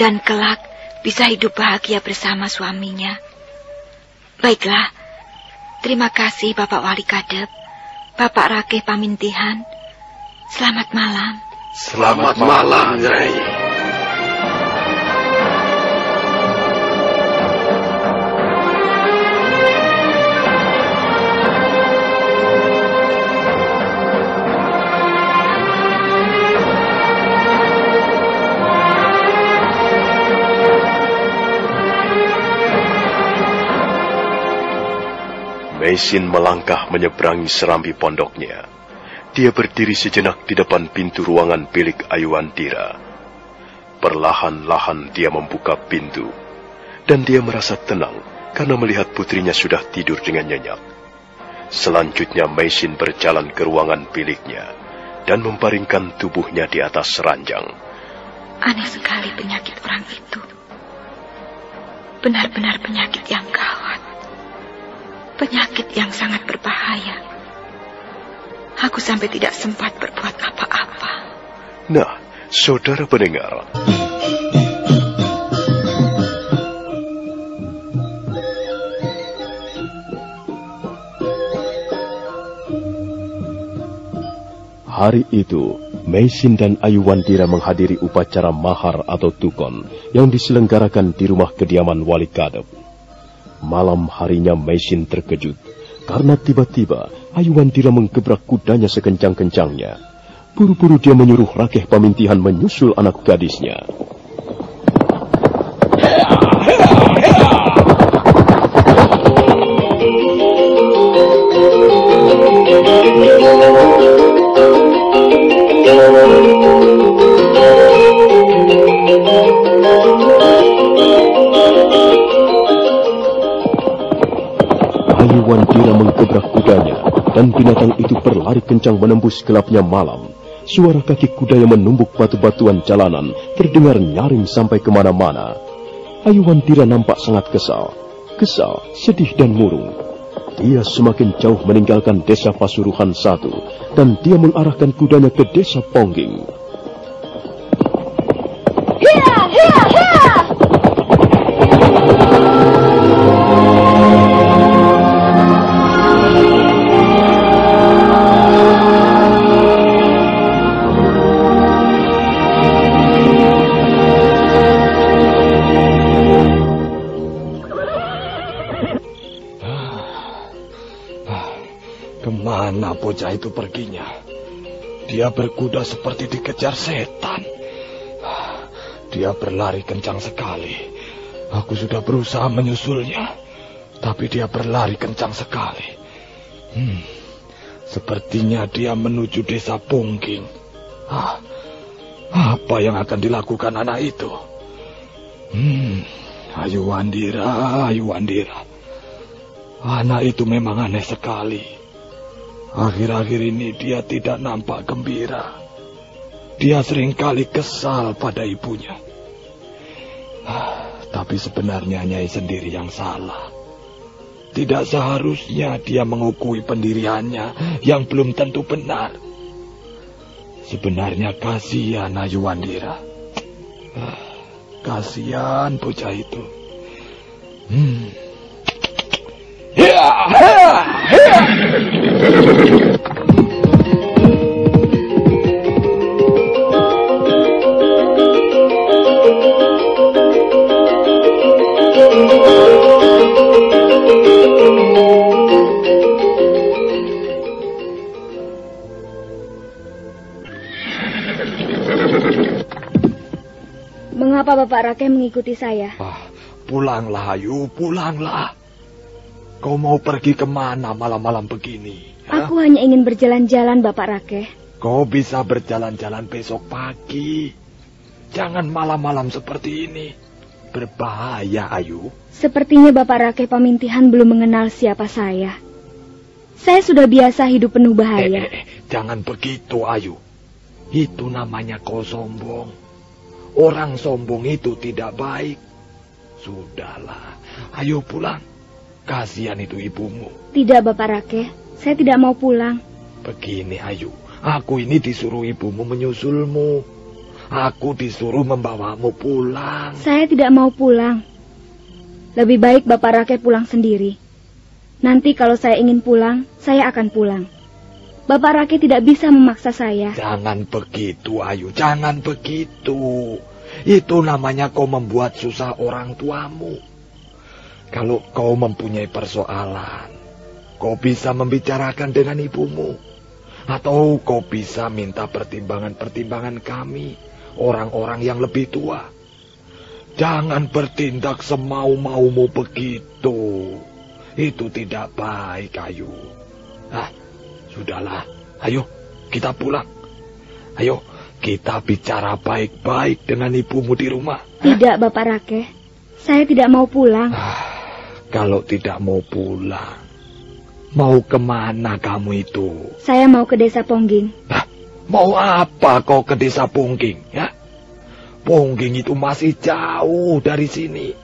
dan kelak bisa hidup bahagia bersama suaminya. Baiklah, terima kasih Bapak Wali Kadep. Bapak Rakeh Pamintihan, selamat malam. Selamat malam, Nyai. Maisin melangkah menyeberangi serambi pondoknya. Dia berdiri sejenak di depan pintu ruangan bilik Ayuandira. Perlahan-lahan dia membuka pintu, dan dia merasa tenang karena melihat putrinya sudah tidur dengan nyenyak. Selanjutnya Maisin berjalan ke ruangan biliknya dan membaringkan tubuhnya di atas ranjang. Aneh sekali penyakit orang itu. Benar-benar penyakit yang gawat penyakit yang sangat berbahaya. Aku sampai tidak sempat berbuat apa-apa. Nah, saudara pendengar, Hari itu, Meisin dan Ayuwandira menghadiri upacara mahar atau tukon yang diselenggarakan di rumah kediaman Wali Kadep. Malam harinya Meisin terkejut karena tiba-tiba Ayuwandira menggebrak kudanya sekencang-kencangnya. Buru-buru dia menyuruh Rakeh Pamintihan menyusul anak gadisnya. Wandira menggebrak kudanya dan binatang itu berlari kencang menembus gelapnya malam. Suara kaki kuda yang menumbuk batu-batuan jalanan terdengar nyaring sampai ke mana-mana. Ayu Wandira nampak sangat kesal. Kesal, sedih dan murung. Dia semakin jauh meninggalkan desa Pasuruhan satu dan dia mengarahkan kudanya ke desa Pongging. Bocah itu perginya? Dia berkuda seperti dikejar setan. Dia berlari kencang sekali. Aku sudah berusaha menyusulnya, tapi dia berlari kencang sekali. Hmm, sepertinya dia menuju desa Pungking. Ah, apa yang akan dilakukan anak itu? Hmm, Ayu Wandira, Ayu Wandira. Anak itu memang aneh sekali. Akhir-akhir ini dia tidak nampak gembira. Dia sering kali kesal pada ibunya. Ah, tapi sebenarnya Nyai sendiri yang salah. Tidak seharusnya dia mengukui pendiriannya yang belum tentu benar. Sebenarnya kasihan Ayu Wandira. Ah, kasihan bocah itu. Hmm. Ya, ya, ya. Mengapa Bapak Rakeh mengikuti saya? Ah, pulanglah, Ayu, pulanglah. Kau mau pergi ke mana malam-malam begini? ya? Aku hanya ingin berjalan-jalan Bapak Rakeh. Kau bisa berjalan-jalan besok pagi. Jangan malam-malam seperti ini. Berbahaya, Ayu. Sepertinya Bapak Rakeh Pamintihan belum mengenal siapa saya. Saya sudah biasa hidup penuh Eh, bahaya. eh, eh, jangan begitu, Ayu. Itu namanya kau sombong. Orang sombong itu tidak baik. Sudahlah, ayo pulang. Kasihan itu ibumu. Tidak Bapak Rakeh, saya tidak mau pulang. Begini, Ayu. Aku ini disuruh ibumu menyusulmu. Aku disuruh membawamu pulang. Saya tidak mau pulang. Lebih baik Bapak Rakeh pulang sendiri. Nanti kalau saya ingin pulang, saya akan pulang. Bapak Rakeh tidak bisa memaksa saya. Jangan begitu, Ayu. Jangan begitu. Itu namanya kau membuat susah orang tuamu. Kalau kau mempunyai persoalan, kau bisa membicarakan dengan ibumu. Atau kau bisa minta pertimbangan-pertimbangan kami, orang-orang yang lebih tua. Jangan bertindak semau-maumu begitu. Itu tidak baik, Ayu. Ah, sudahlah. Ayo, kita pulang. Ayo, kita bicara baik-baik dengan ibumu di rumah. Tidak Bapak Rakeh, saya tidak mau pulang. Kalau tidak mau pulang, mau ke mana kamu itu? Saya mau ke desa Pongging. Hah, mau apa kau ke desa Pungging, ya? Pungging itu masih jauh dari sini.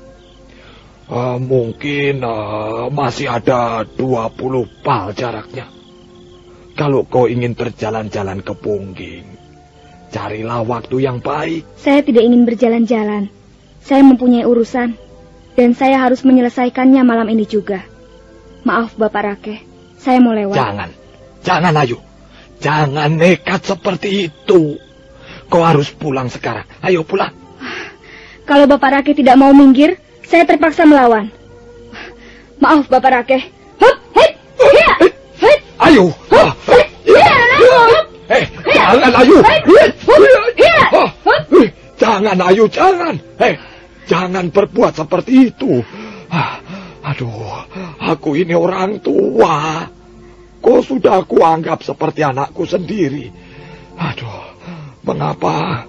Eh, mungkin eh, masih ada 20 pal jaraknya. kalau kau ingin berjalan-jalan ke Pungging, carilah waktu yang baik. Saya tidak ingin berjalan-jalan. Saya mempunyai urusan, dan saya harus menyelesaikannya malam ini juga. Maaf, Bapak Rake, saya mau lewat. Jangan, jangan Ayu. Jangan nekat seperti itu. Kau harus pulang sekarang. Ayo pulang. Kalau Bapak Rake tidak mau minggir, saya terpaksa melawan. Maaf, Bapak Rake. Hup, hip, hiya, hip, Ayo. Eh, jangan Ayu. eh, Jangan Ayu, jangan. Eh, jangan berbuat seperti itu. Ah, aduh, aku ini orang tua. Kau sudah aku anggap seperti anakku sendiri. Aduh, mengapa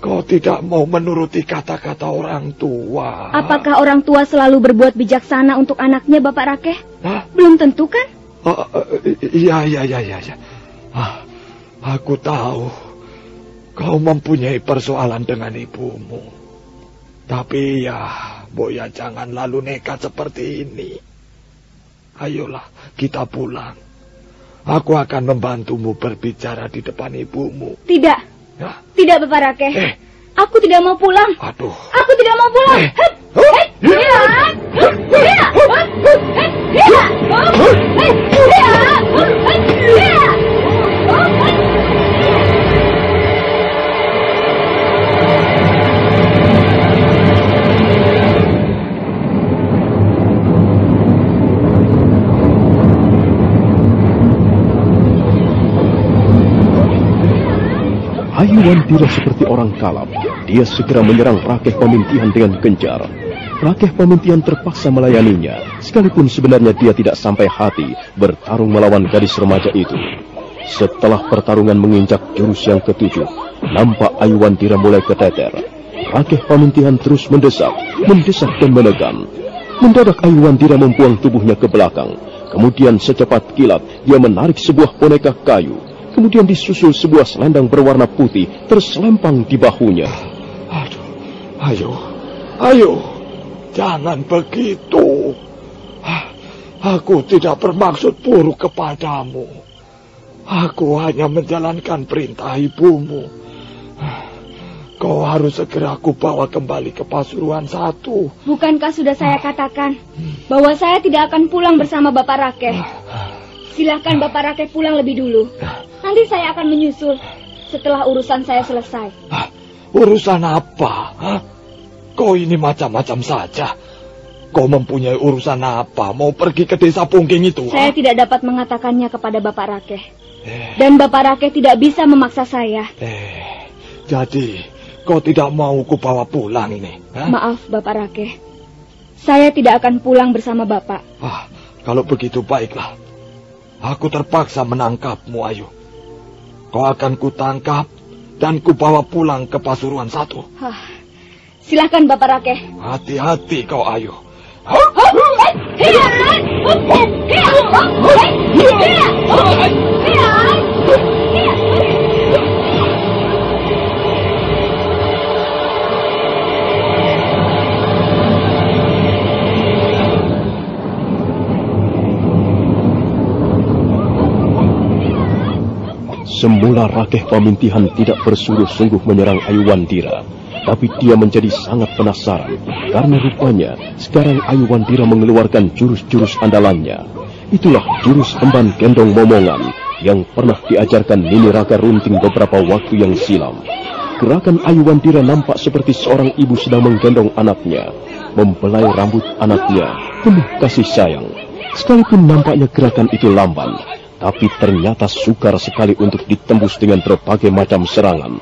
kau tidak mau menuruti kata-kata orang tua? Apakah orang tua selalu berbuat bijaksana untuk anaknya, Bapak Rake? Hah? Belum tentu kan? Ah, ah, iya, iya, iya, iya. iya. Ah, aku tahu kau mempunyai persoalan dengan ibumu. Tapi ya, Boya jangan lalu nekat seperti ini. Ayolah, kita pulang. Aku akan membantumu berbicara di depan ibumu. Tidak, Ya, tidak, Bapak Rake. eh, Aku tidak mau pulang. aduh. Aku tidak mau pulang. Eh. Hup, hip, hiya, hup, hiya, hup, Ayuan tidak seperti orang kalap. Dia segera menyerang Rakeh Pamintihan dengan gencar. Rakeh Pamintihan terpaksa melayaninya, sekalipun sebenarnya dia tidak sampai hati bertarung melawan gadis remaja itu. Setelah pertarungan menginjak jurus yang ketujuh, nampak Ayuan Tira mulai keteter. Rakeh Pamintihan terus mendesak, mendesak dan menekan. Mendadak Ayuan Tira membuang tubuhnya ke belakang. Kemudian secepat kilat, dia menarik sebuah boneka kayu. Kemudian disusul sebuah selendang berwarna putih terselempang di bahunya. Aduh, ayo, ayo, jangan begitu. Ah, Aku tidak bermaksud buruk kepadamu. Aku hanya menjalankan perintah ibumu. Ah, Kau harus segera aku bawa kembali ke Pasuruan satu. Bukankah sudah saya katakan bahwa saya tidak akan pulang bersama Bapak Rake? Silahkan Bapak Rake pulang lebih dulu. Nanti saya akan menyusul setelah urusan saya selesai. Urusan apa? Hah? Kau ini macam-macam saja. Kau mempunyai urusan apa? Mau pergi ke desa Pungging itu? Saya tidak dapat mengatakannya kepada Bapak Rake. Dan Bapak Rake tidak bisa memaksa saya. Eh, jadi kau tidak mau kubawa pulang ini? hah? Maaf Bapak Rake. Saya tidak akan pulang bersama Bapak. Ah, kalau begitu baiklah. Aku terpaksa menangkapmu, Ayu. Kau akan kutangkap dan kubawa pulang ke Pasuruan satu. Hah. Silahkan Bapak Rake. Hati-hati kau, Ayu. Semula Rakeh Pamintihan tidak bersungguh-sungguh menyerang Ayuwandira, tapi dia menjadi sangat penasaran karena rupanya sekarang Ayuwandira mengeluarkan jurus-jurus andalannya. Itulah jurus emban gendong momongan yang pernah diajarkan Nini Raka Runting beberapa waktu yang silam. Gerakan Ayuwandira nampak seperti seorang ibu sedang menggendong anaknya, membelai rambut anaknya, penuh kasih sayang. Sekalipun nampaknya gerakan itu lamban, tapi ternyata sukar sekali untuk ditembus dengan berbagai macam serangan.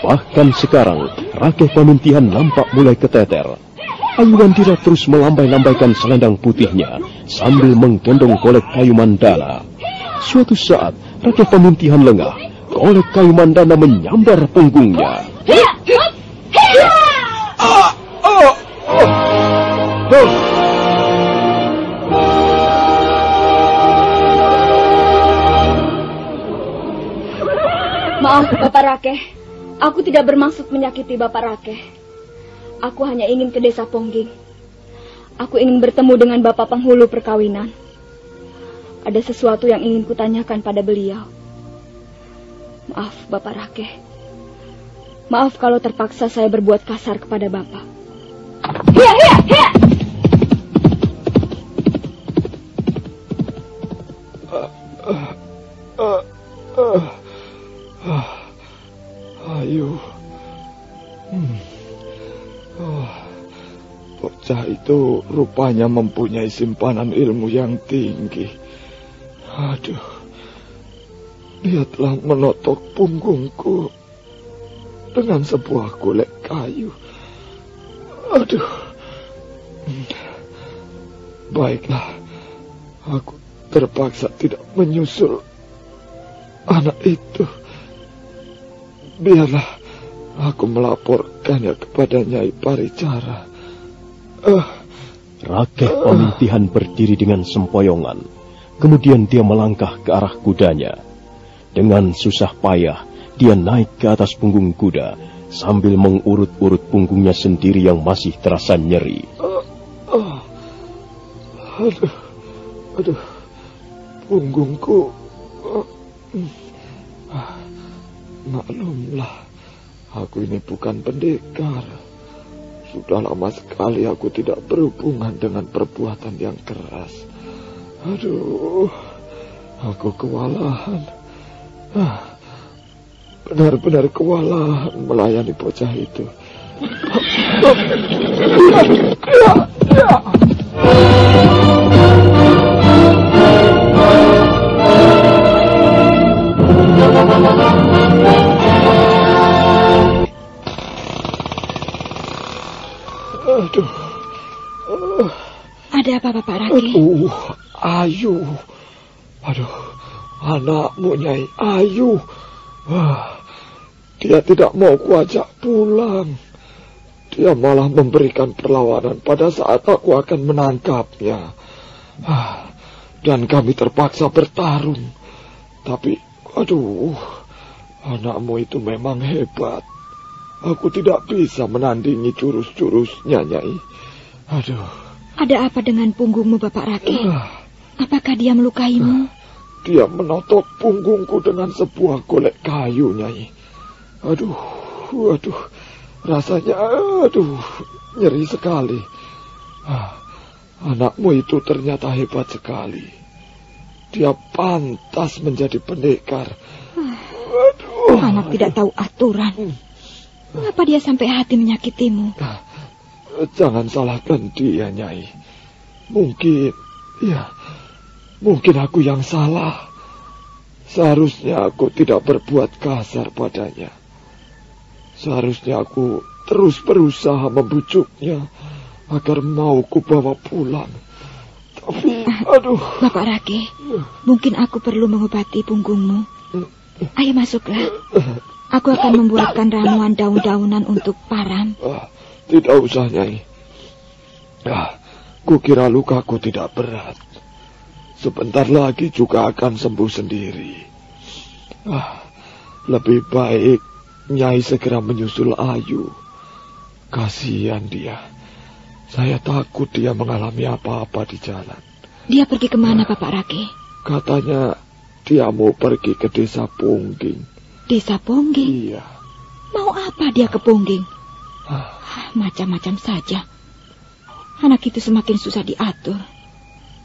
Bahkan sekarang, Rakeh Pamintihan nampak mulai keteter. Ayuwandira terus melambai-lambaikan selendang putihnya sambil menggendong golek kayu mandala. Suatu saat, Rakeh Pamintihan lengah, golek kayu mandala menyambar punggungnya. Ah, oh, oh, oh. Maaf Bapak Rake. Aku tidak bermaksud menyakiti Bapak Rake. Aku hanya ingin ke desa Pongging. Aku ingin bertemu dengan Bapak penghulu perkawinan. Ada sesuatu yang ingin kutanyakan pada beliau. Maaf, Bapak Rakeh. Maaf kalau terpaksa saya berbuat kasar kepada Bapak. Hiya, hiya, hiya! Ayo. Itu rupanya mempunyai simpanan ilmu yang tinggi. Aduh, dia telah menotok punggungku dengan sebuah golek kayu. Aduh. Baiklah, aku terpaksa tidak menyusul anak itu. Biarlah aku melaporkannya kepada Nyai Paricara. Uh, Rakeh pemintihan berdiri dengan sempoyongan. Kemudian dia melangkah ke arah kudanya. Dengan susah payah, dia naik ke atas punggung kuda sambil mengurut-urut punggungnya sendiri yang masih terasa nyeri. Uh, uh, aduh, aduh, punggungku. Uh, maklumlah, aku ini bukan pendekar. Sudah lama sekali aku tidak berhubungan dengan perbuatan yang keras. Aduh, aku kewalahan. Ah, benar-benar kewalahan melayani bocah itu. Aduh. Ada apa Bapak Raki? Aduh, Ayu. Aduh, anakmu Nyai Ayu. Wah, dia tidak mau kuajak pulang. Dia malah memberikan perlawanan pada saat aku akan menangkapnya. Ah, dan kami terpaksa bertarung. Tapi, aduh, anakmu itu memang hebat. Aku tidak bisa menandingi jurus-jurusnya, Nyai. Aduh. Ada apa dengan punggungmu, Bapak Rake? Ah. Apakah dia melukaimu? Ah, dia menotok punggungku dengan sebuah golek kayu, Nyai. Aduh, aduh, rasanya, aduh, nyeri sekali. Ah, anakmu itu ternyata hebat sekali. Dia pantas menjadi pendekar. Aduh. Anak tidak tahu aturan. Mengapa dia sampai hati menyakitimu? Jangan salahkan dia, Nyai. Mungkin, ya, mungkin aku yang salah. Seharusnya aku tidak berbuat kasar padanya. Seharusnya aku terus berusaha membujuknya agar mau ku bawa pulang. Tapi, aduh. Bapak Rake, mungkin aku perlu mengobati punggungmu. Ayo masuklah. Aku akan membuatkan ramuan daun-daunan untuk param. Tidak usah, Nyai. Ah, kukira lukaku tidak berat. Sebentar lagi juga akan sembuh sendiri. Ah, lebih baik Nyai segera menyusul Ayu. Kasihan dia. Saya takut dia mengalami apa-apa di jalan. Dia pergi ke mana, nah, Bapak Rake? Katanya dia mau pergi ke desa Pungging. Desa Pongging? Iya. Mau apa dia ke Pongging? Ah. Macam-macam saja. Anak itu semakin susah diatur.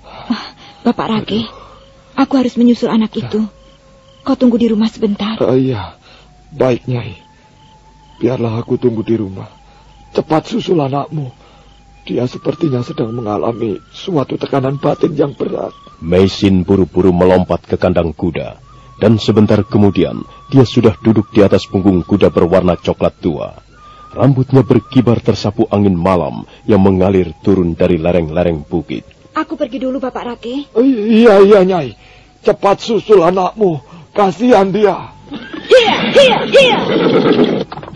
Ah, Bapak Rake, aku harus menyusul anak itu. Kau tunggu di rumah sebentar. Uh, iya. Baik, Nyai. Biarlah aku tunggu di rumah. Cepat susul anakmu. Dia sepertinya sedang mengalami suatu tekanan batin yang berat. Meisin buru-buru melompat ke kandang kuda. Dan sebentar kemudian, dia sudah duduk di atas punggung kuda berwarna coklat tua. Rambutnya berkibar tersapu angin malam yang mengalir turun dari lereng-lereng bukit. Aku pergi dulu, Bapak Rake. Iya, iya, Nyai. Cepat susul anakmu. Kasihan dia. Here, here, here!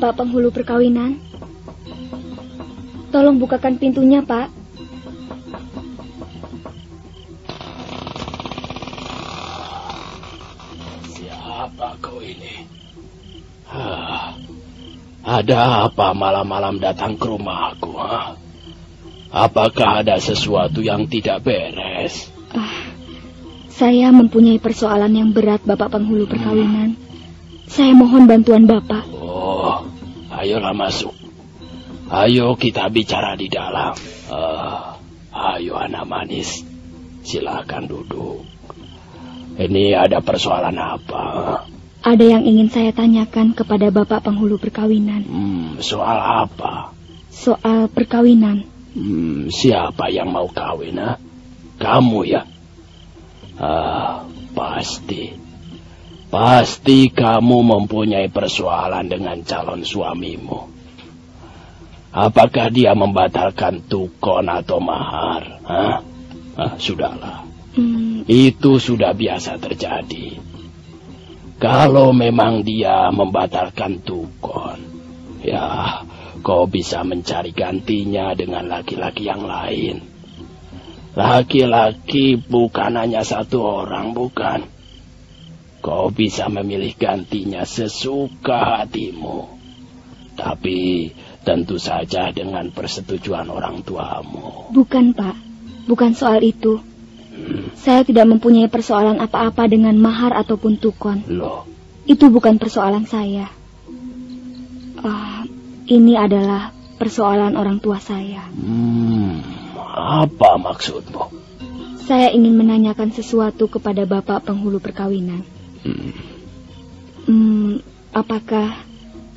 Bapak penghulu perkawinan, tolong bukakan pintunya, Pak. Siapa kau ini? Hah, ada apa malam-malam datang ke rumahku? Ha? Apakah ada sesuatu yang tidak beres? Ah, saya mempunyai persoalan yang berat, Bapak penghulu perkawinan. Hmm. Saya mohon bantuan Bapak. Oh, ayolah masuk. Ayo kita bicara di dalam. Uh, ayo anak manis, silakan duduk. Ini ada persoalan apa? Ada yang ingin saya tanyakan kepada Bapak penghulu perkawinan. Hmm, soal apa? Soal perkawinan. Hmm, siapa yang mau kawin, ha? Kamu ya? Ah, pasti. Pasti kamu mempunyai persoalan dengan calon suamimu. Apakah dia membatalkan tukon atau mahar? Hah? Ah, sudahlah. Hmm. Itu sudah biasa terjadi. Kalau memang dia membatalkan tukon, ya kau bisa mencari gantinya dengan laki-laki yang lain. Laki-laki bukan hanya satu orang, bukan. Kau bisa memilih gantinya sesuka hatimu. Tapi tentu saja dengan persetujuan orang tuamu. Bukan, Pak. Bukan soal itu. Hmm. Saya tidak mempunyai persoalan apa-apa dengan mahar ataupun tukon. Loh? Itu bukan persoalan saya. Uh, ini adalah persoalan orang tua saya. Hmm, apa maksudmu? Saya ingin menanyakan sesuatu kepada Bapak penghulu perkawinan. Hmm. apakah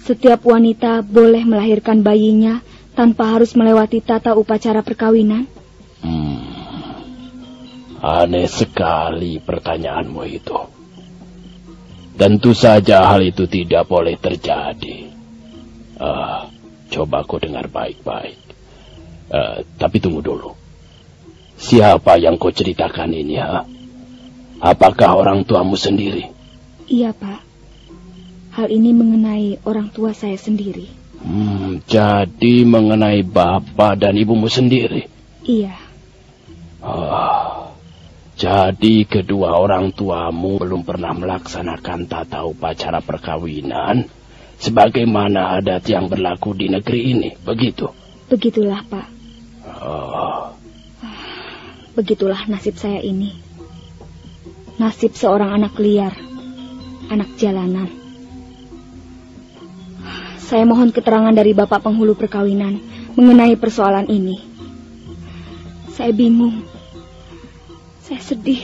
setiap wanita boleh melahirkan bayinya tanpa harus melewati tata upacara perkawinan? Hmm. Aneh sekali pertanyaanmu itu. Tentu saja hal itu tidak boleh terjadi. Uh, coba kau dengar baik-baik. Uh, tapi tunggu dulu. Siapa yang kau ceritakan ini, ha? Apakah orang tuamu sendiri? Iya, Pak. Hal ini mengenai orang tua saya sendiri. Hmm, jadi mengenai bapak dan ibumu sendiri? Iya. Oh, jadi kedua orang tuamu belum pernah melaksanakan tata upacara perkawinan sebagaimana adat yang berlaku di negeri ini, begitu? Begitulah, Pak. Oh. Begitulah nasib saya ini nasib seorang anak liar, anak jalanan. Saya mohon keterangan dari Bapak penghulu perkawinan mengenai persoalan ini. Saya bingung. Saya sedih.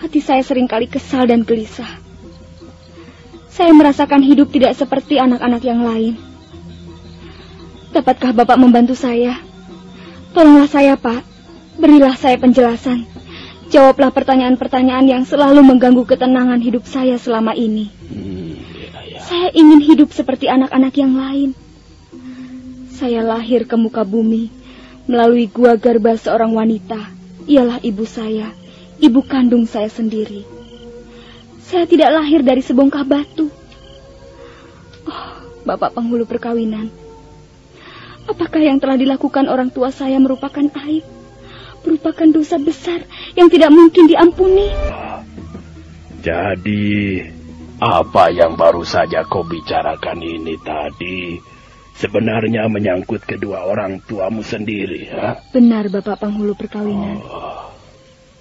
Hati saya sering kali kesal dan gelisah. Saya merasakan hidup tidak seperti anak-anak yang lain. Dapatkah Bapak membantu saya? Tolonglah saya, Pak. Berilah saya penjelasan. Jawablah pertanyaan-pertanyaan yang selalu mengganggu ketenangan hidup saya selama ini. Hmm, ya, ya. Saya ingin hidup seperti anak-anak yang lain. Saya lahir ke muka bumi melalui gua garba seorang wanita. Ialah ibu saya, ibu kandung saya sendiri. Saya tidak lahir dari sebongkah batu. Oh, Bapak penghulu perkawinan. Apakah yang telah dilakukan orang tua saya merupakan aib? Merupakan dosa besar yang tidak mungkin diampuni. Jadi, apa yang baru saja kau bicarakan ini tadi sebenarnya menyangkut kedua orang tuamu sendiri, ya? Benar, Bapak Penghulu Perkawinan. Oh.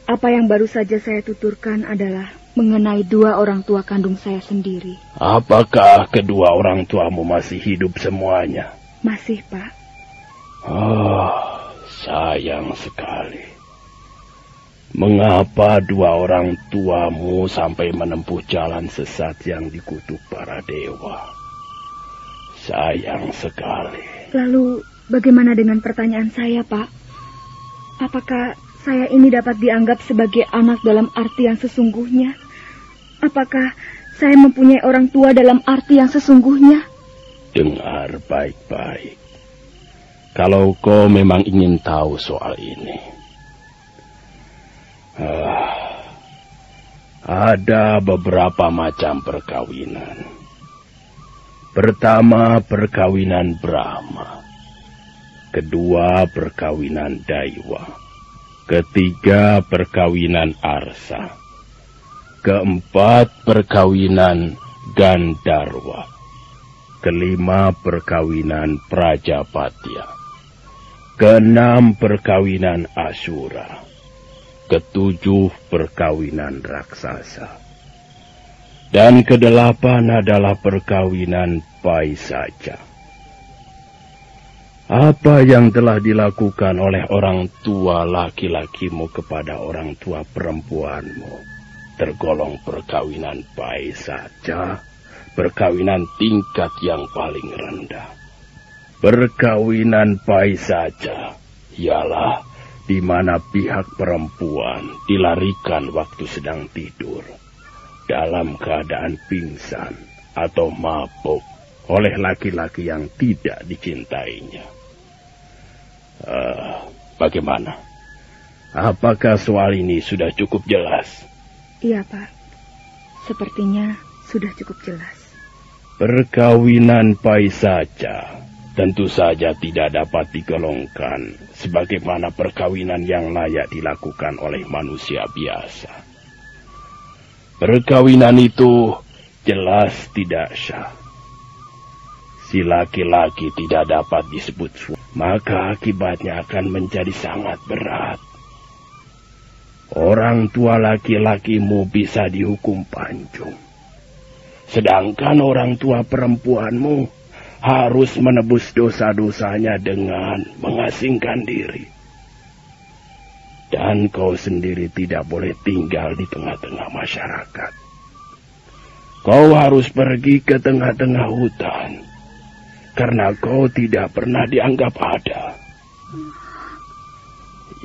Apa yang baru saja saya tuturkan adalah mengenai dua orang tua kandung saya sendiri. Apakah kedua orang tuamu masih hidup semuanya? Masih, Pak. Oh, Sayang sekali. Mengapa dua orang tuamu sampai menempuh jalan sesat yang dikutuk para dewa? Sayang sekali. Lalu, bagaimana dengan pertanyaan saya, Pak? Apakah saya ini dapat dianggap sebagai anak dalam arti yang sesungguhnya? Apakah saya mempunyai orang tua dalam arti yang sesungguhnya? Dengar baik-baik. Kalau kau memang ingin tahu soal ini. Uh, Ada beberapa macam perkawinan. Pertama, perkawinan Brahma. Kedua, perkawinan Daiwa. Ketiga, perkawinan Arsa. Keempat, perkawinan Gandarwa. Kelima, perkawinan Prajapatya. Keenam, perkawinan Asura. Ketujuh, perkawinan raksasa. Dan kedelapan adalah perkawinan pai saja. Apa yang telah dilakukan oleh orang tua laki-lakimu kepada orang tua perempuanmu tergolong perkawinan pai saja, perkawinan tingkat yang paling rendah. Perkawinan pai saja ialah di mana pihak perempuan dilarikan waktu sedang tidur dalam keadaan pingsan atau mabuk oleh laki-laki yang tidak dicintainya. Uh, bagaimana? Apakah soal ini sudah cukup jelas? Iya, Pak. Sepertinya sudah cukup jelas. Perkawinan pai saja tentu saja tidak dapat digolongkan sebagaimana perkawinan yang layak dilakukan oleh manusia biasa. Perkawinan itu jelas tidak sah. Si laki-laki tidak dapat disebut suami, maka akibatnya akan menjadi sangat berat. Orang tua laki-lakimu bisa dihukum panjung. Sedangkan orang tua perempuanmu harus menebus dosa-dosanya dengan mengasingkan diri. Dan kau sendiri tidak boleh tinggal di tengah-tengah masyarakat. Kau harus pergi ke tengah-tengah hutan. Karena kau tidak pernah dianggap ada.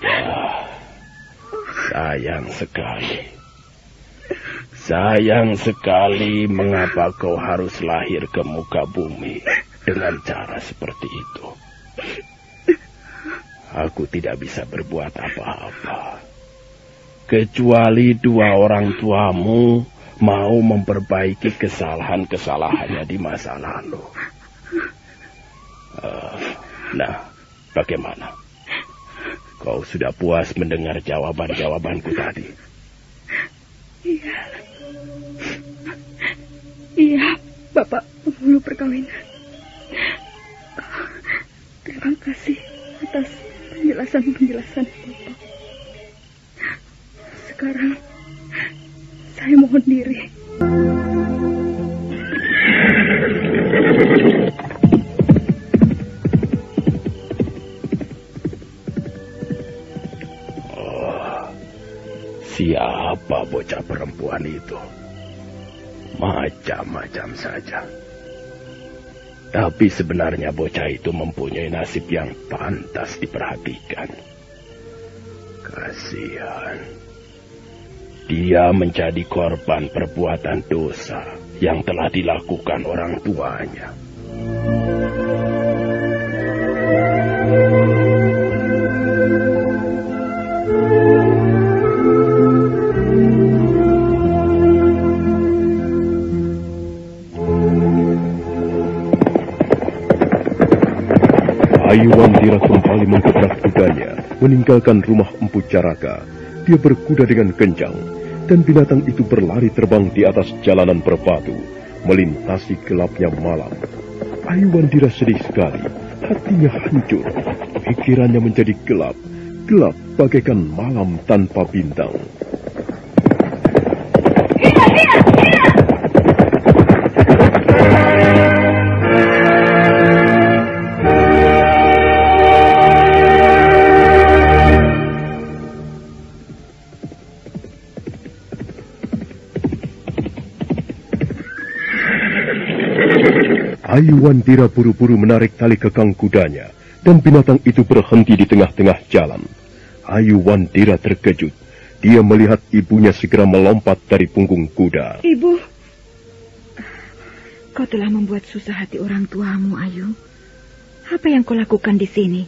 Ya, sayang sekali. Sayang sekali mengapa kau harus lahir ke muka bumi dengan cara seperti itu. Aku tidak bisa berbuat apa-apa. Kecuali dua orang tuamu mau memperbaiki kesalahan-kesalahannya di masa lalu. Uh, nah, bagaimana? Kau sudah puas mendengar jawaban-jawabanku tadi? Iya. Iya, Bapak penghulu perkawinan. Penjelasan-penjelasan Bapak. Sekarang saya mohon diri. Oh, siapa bocah perempuan itu? Macam-macam saja. Tapi sebenarnya bocah itu mempunyai nasib yang pantas diperhatikan. Kasihan. Dia menjadi korban perbuatan dosa yang telah dilakukan orang tuanya. Meninggalkan rumah Empu Caraka. Dia berkuda dengan kencang, dan binatang itu berlari terbang di atas jalanan berbatu, melintasi gelapnya malam. Ayu Wandira sedih sekali, hatinya hancur, pikirannya menjadi gelap, gelap bagaikan malam tanpa bintang. Ayu Wandira buru-buru menarik tali kekang kudanya, dan binatang itu berhenti di tengah-tengah jalan. Ayu Wandira terkejut. Dia melihat ibunya segera melompat dari punggung kuda. Ibu, kau telah membuat susah hati orang tuamu, Ayu. Apa yang kau lakukan di sini?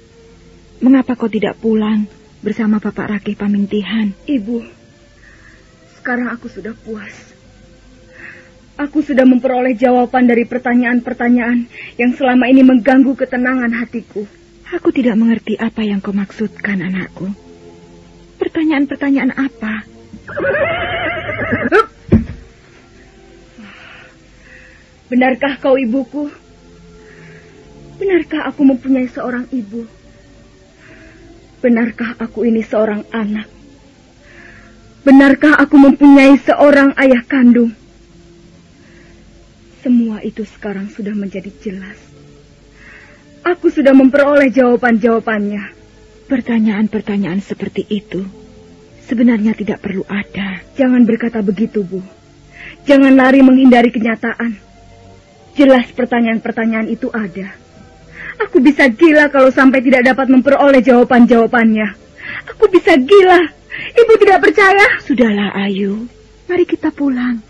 Mengapa kau tidak pulang bersama Bapak Rakih Pamintihan? Ibu, Sekarang aku sudah puas. Aku sudah memperoleh jawaban dari pertanyaan-pertanyaan yang selama ini mengganggu ketenangan hatiku. Aku tidak mengerti apa yang kau maksudkan, anakku. Pertanyaan-pertanyaan apa? Benarkah kau ibuku? Benarkah aku mempunyai seorang ibu? Benarkah aku ini seorang anak? Benarkah aku mempunyai seorang ayah kandung? Semua itu sekarang sudah menjadi jelas. Aku sudah memperoleh jawaban-jawabannya. Pertanyaan-pertanyaan seperti itu sebenarnya tidak perlu ada. Jangan berkata begitu, Bu. Jangan lari menghindari kenyataan. Jelas pertanyaan-pertanyaan itu ada. Aku bisa gila kalau sampai tidak dapat memperoleh jawaban-jawabannya. Aku bisa gila. Ibu tidak percaya? Sudahlah, Ayu. Mari kita pulang.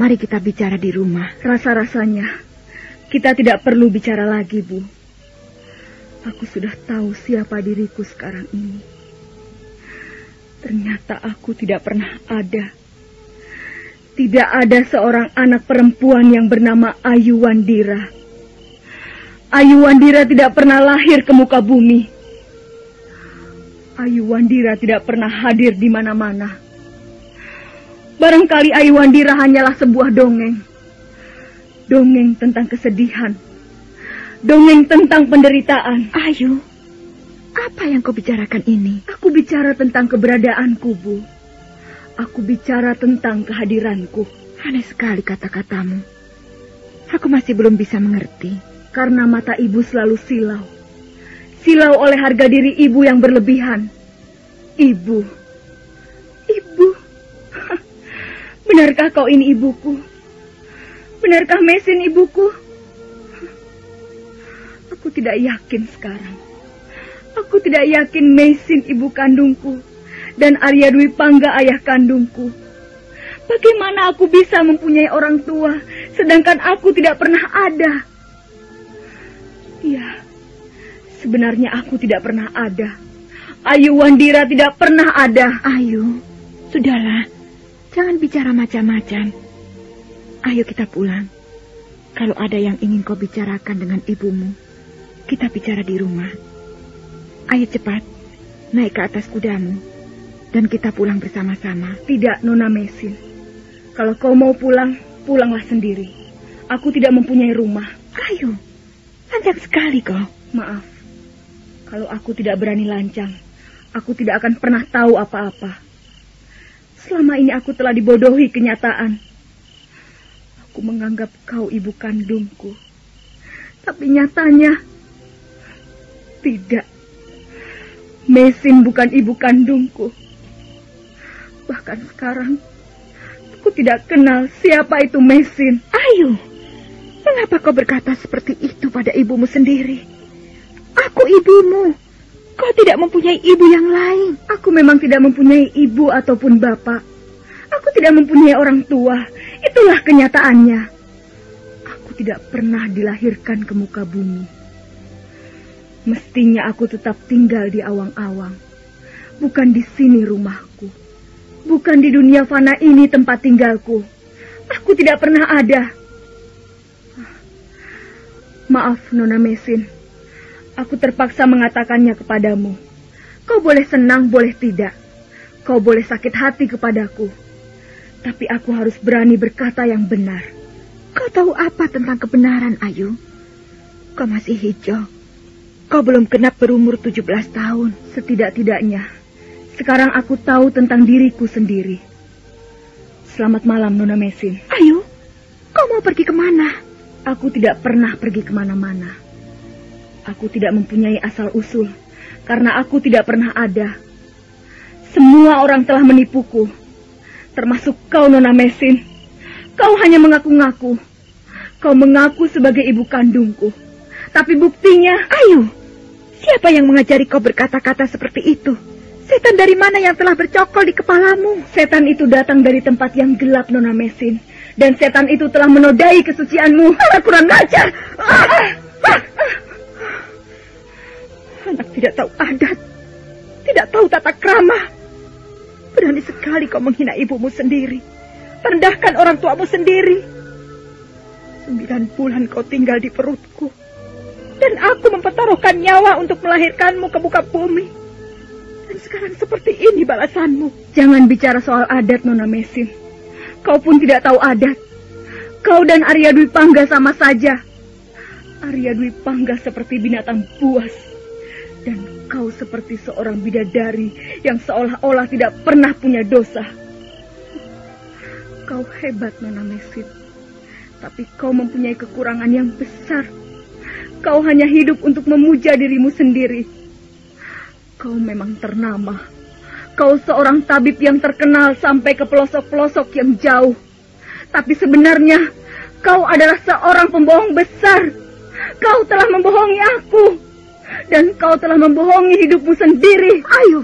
Mari kita bicara di rumah. Rasa-rasanya kita tidak perlu bicara lagi, Bu. Aku sudah tahu siapa diriku sekarang ini. Ternyata aku tidak pernah ada. Tidak ada seorang anak perempuan yang bernama Ayu Wandira. Ayu Wandira tidak pernah lahir ke muka bumi. Ayu Wandira tidak pernah hadir di mana-mana. Barangkali Ayuandira hanyalah sebuah dongeng. Dongeng tentang kesedihan. Dongeng tentang penderitaan. Ayu, apa yang kau bicarakan ini? Aku bicara tentang keberadaanku, Bu. Aku bicara tentang kehadiranku. Aneh sekali kata-katamu. Aku masih belum bisa mengerti. Karena mata ibu selalu silau. Silau oleh harga diri ibu yang berlebihan. Ibu. Ibu. Benarkah kau ini ibuku? Benarkah mesin ibuku? Aku tidak yakin sekarang. Aku tidak yakin mesin ibu kandungku dan Arya Dwi Pangga ayah kandungku. Bagaimana aku bisa mempunyai orang tua sedangkan aku tidak pernah ada? Ya, sebenarnya aku tidak pernah ada. Ayu Wandira tidak pernah ada. Ayu, sudahlah. Jangan bicara macam-macam. Ayo kita pulang. Kalau ada yang ingin kau bicarakan dengan ibumu, kita bicara di rumah. Ayo cepat, naik ke atas kudamu, dan kita pulang bersama-sama. Tidak, Nona Mesin. Kalau kau mau pulang, pulanglah sendiri. Aku tidak mempunyai rumah. Ayo, lancang sekali kau. Maaf, kalau aku tidak berani lancang, aku tidak akan pernah tahu apa-apa. Selama ini aku telah dibodohi kenyataan. Aku menganggap kau ibu kandungku. Tapi nyatanya tidak. Mesin bukan ibu kandungku. Bahkan sekarang aku tidak kenal siapa itu Mesin. Ayo, mengapa kau berkata seperti itu pada ibumu sendiri? Aku ibumu. Kau tidak mempunyai ibu yang lain. Aku memang tidak mempunyai ibu ataupun bapak. Aku tidak mempunyai orang tua. Itulah kenyataannya. Aku tidak pernah dilahirkan ke muka bumi. Mestinya aku tetap tinggal di awang-awang. Bukan di sini rumahku. Bukan di dunia fana ini tempat tinggalku. Aku tidak pernah ada. Maaf, Nona Mesin. Aku terpaksa mengatakannya kepadamu. Kau boleh senang, boleh tidak. Kau boleh sakit hati kepadaku. Tapi aku harus berani berkata yang benar. Kau tahu apa tentang kebenaran, Ayu? Kau masih hijau. Kau belum genap berumur 17 tahun. Setidak-tidaknya, sekarang aku tahu tentang diriku sendiri. Selamat malam, Nona Mesin. Ayu, kau mau pergi ke mana? Aku tidak pernah pergi ke mana-mana. Aku tidak mempunyai asal-usul karena aku tidak pernah ada. Semua orang telah menipuku, termasuk kau Nona Mesin. Kau hanya mengaku-ngaku. Kau mengaku sebagai ibu kandungku. Tapi buktinya... Ayo, siapa yang mengajari kau berkata-kata seperti itu? Setan dari mana yang telah bercokol di kepalamu? Setan itu datang dari tempat yang gelap, Nona Mesin. Dan setan itu telah menodai kesucianmu. Alah kurang ajar! Ah! Ah! Anak tidak tahu adat, tidak tahu tata krama. Berani sekali kau menghina ibumu sendiri. Merendahkan orang tuamu sendiri. Sembilan bulan kau tinggal di perutku. Dan aku mempertaruhkan nyawa untuk melahirkanmu ke muka bumi. Dan sekarang seperti ini balasanmu. Jangan bicara soal adat, Nona Mesin. Kau pun tidak tahu adat. Kau dan Arya Dwi Pangga sama saja. Arya Dwi Pangga seperti binatang buas. Dan kau seperti seorang bidadari yang seolah-olah tidak pernah punya dosa. Kau hebat, Nona Mesin. Tapi kau mempunyai kekurangan yang besar. Kau hanya hidup untuk memuja dirimu sendiri. Kau memang ternama. Kau seorang tabib yang terkenal sampai ke pelosok-pelosok yang jauh. Tapi sebenarnya kau adalah seorang pembohong besar. Kau telah membohongi aku. Dan kau telah membohongi hidupmu sendiri. Ayo,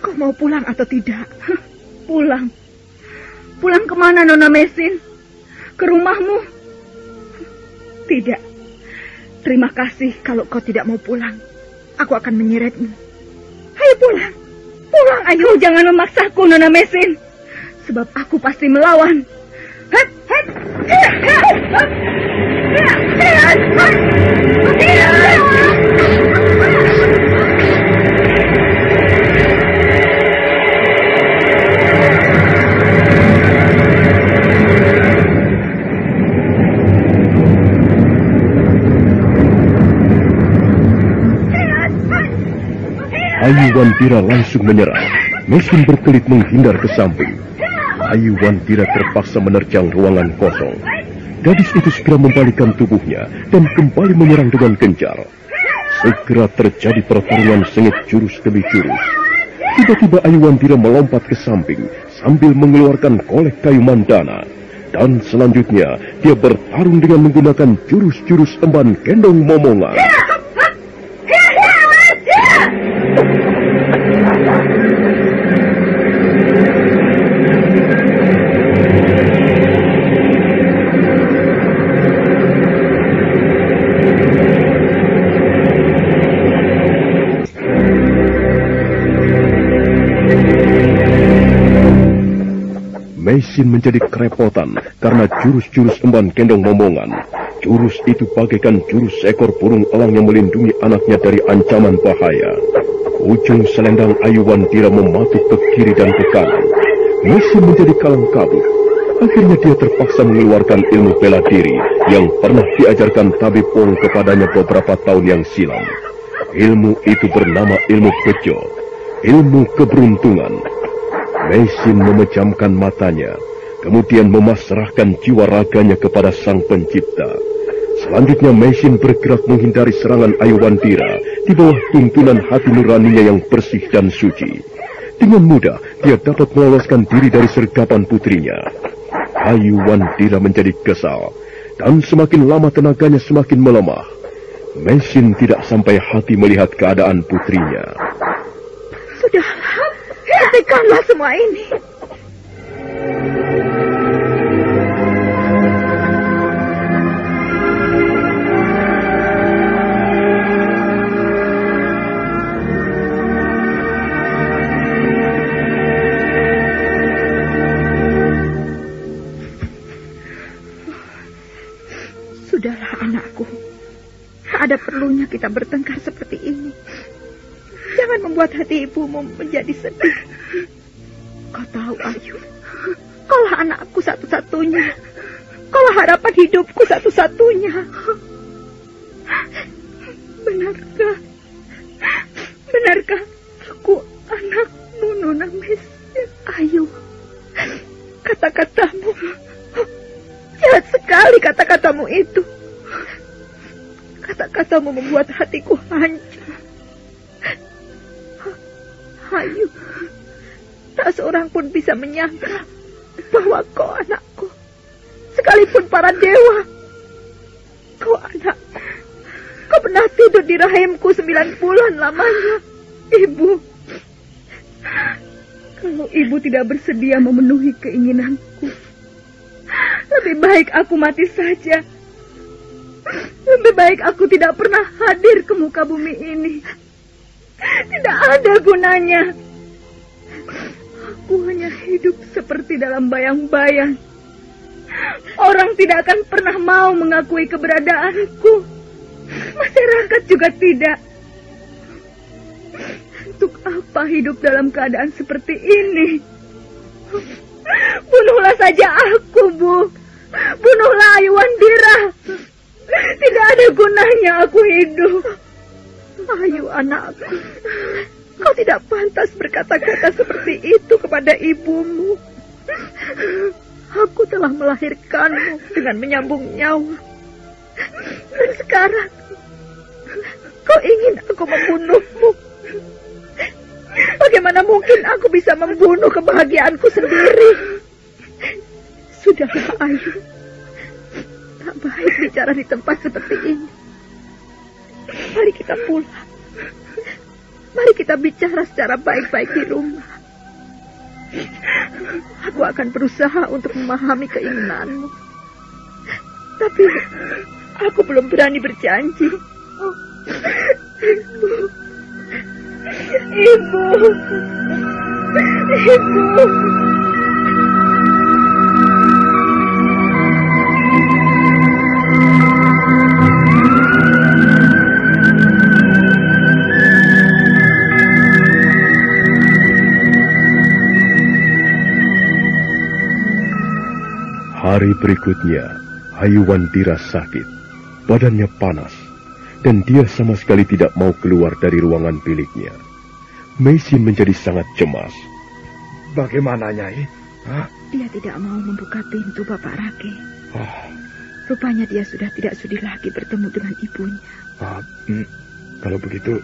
kau mau pulang atau tidak? Pulang. Pulang ke mana, Nona Mesin? Ke rumahmu? Tidak. Terima kasih kalau kau tidak mau pulang. Aku akan menyeretmu. Ayo pulang. Pulang, ayo. Jangan memaksaku, Nona Mesin. Sebab aku pasti melawan. Ayu Wantira langsung menyerang. Mesin berkelit menghindar ke samping. Ayu Wantira terpaksa menerjang ruangan kosong. Gadis itu segera membalikkan tubuhnya dan kembali menyerang dengan gencar. Segera terjadi pertarungan sengit jurus demi jurus. Tiba-tiba Ayu Wantira melompat ke samping sambil mengeluarkan kolek kayu mandana. Dan selanjutnya dia bertarung dengan menggunakan jurus-jurus emban kendong momongan. Meisin menjadi kerepotan karena jurus-jurus emban kendong momongan. Jurus itu bagaikan jurus seekor burung elang yang melindungi anaknya dari ancaman bahaya. Ujung selendang Ayuwan Tira mematuk ke kiri dan ke kanan. Meisin menjadi kalang kabut. Akhirnya dia terpaksa mengeluarkan ilmu bela diri yang pernah diajarkan tabib Wong kepadanya beberapa tahun yang silam. Ilmu itu bernama ilmu bejo, ilmu keberuntungan. Mesin memejamkan matanya, kemudian memasrahkan jiwa raganya kepada sang pencipta. Selanjutnya Mesin bergerak menghindari serangan Ayuwandira di bawah tuntunan hati nuraninya yang bersih dan suci. Dengan mudah, dia dapat meloloskan diri dari sergapan putrinya. Ayuwandira menjadi kesal, dan semakin lama tenaganya semakin melemah. Mesin tidak sampai hati melihat keadaan putrinya. Sudahlah, hentikanlah semua ini. Sudahlah anakku. Ada perlunya kita bertengkar seperti ini. Jangan membuat hati ibumu menjadi sedih. Kata-katamu membuat hatiku hancur. Ayu, tak seorang pun bisa menyangka bahwa kau anakku. Sekalipun para dewa, kau anakku. Kau pernah tidur di rahimku sembilan bulan lamanya. Ibu, kalau ibu tidak bersedia memenuhi keinginanku, lebih baik aku mati saja. Baik aku tidak pernah hadir ke muka bumi ini. Tidak ada gunanya. Aku hanya hidup seperti dalam bayang-bayang. Orang tidak akan pernah mau mengakui keberadaanku. Masyarakat juga tidak. Untuk apa hidup dalam keadaan seperti ini? Bunuhlah saja aku, Bu. Bunuhlah Ayuandira. Tidak ada gunanya aku hidup. Ayu anakku, kau tidak pantas berkata-kata seperti itu kepada ibumu. Aku telah melahirkanmu dengan menyambung nyawa. Dan sekarang, kau ingin aku membunuhmu. Bagaimana mungkin aku bisa membunuh kebahagiaanku sendiri? Sudahlah, Ayu. Baik bicara di tempat seperti ini. Mari kita pulang. Mari kita bicara secara baik-baik di rumah. Aku akan berusaha untuk memahami keinginanmu. Tapi aku belum berani berjanji. Ibu. Ibu. Ibu. Hari berikutnya, Hayuwandira sakit. Badannya panas, dan dia sama sekali tidak mau keluar dari ruangan biliknya. Meisin menjadi sangat cemas. Bagaimana, Nyai? Hah? Dia tidak mau membuka pintu Bapak Rake. Oh. Rupanya dia sudah tidak sudi lagi bertemu dengan ibunya. Oh, hmm. Kalau begitu,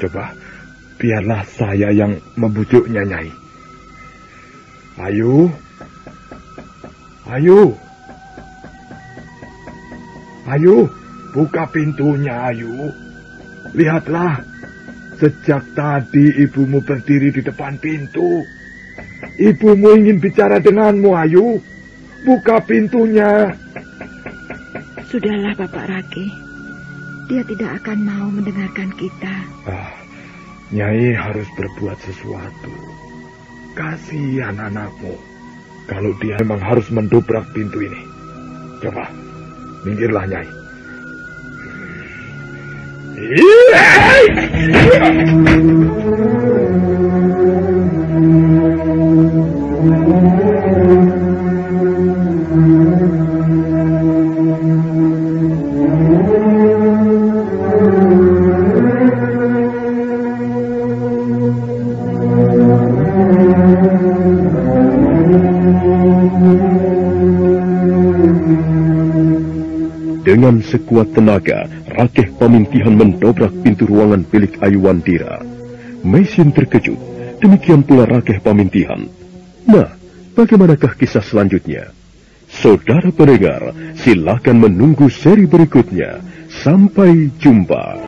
coba biarlah saya yang membujuknya, Nyai. Ayo, Ayo. Ayo, buka pintunya, ayo. Lihatlah, sejak tadi ibumu berdiri di depan pintu. Ibumu ingin bicara denganmu, ayo. Buka pintunya. Sudahlah, Bapak Raki. Dia tidak akan mau mendengarkan kita. Ah, Nyai harus berbuat sesuatu. Kasihan anakmu. Kalau dia memang harus mendobrak pintu ini. Coba, minggirlah Nyai. Dengan sekuat tenaga, Rakeh Pamintihan mendobrak pintu ruangan bilik Ayuwandira. Mesin terkejut, demikian pula Rakeh Pamintihan. Nah, bagaimanakah kisah selanjutnya? Saudara pendengar, silakan menunggu seri berikutnya. Sampai jumpa.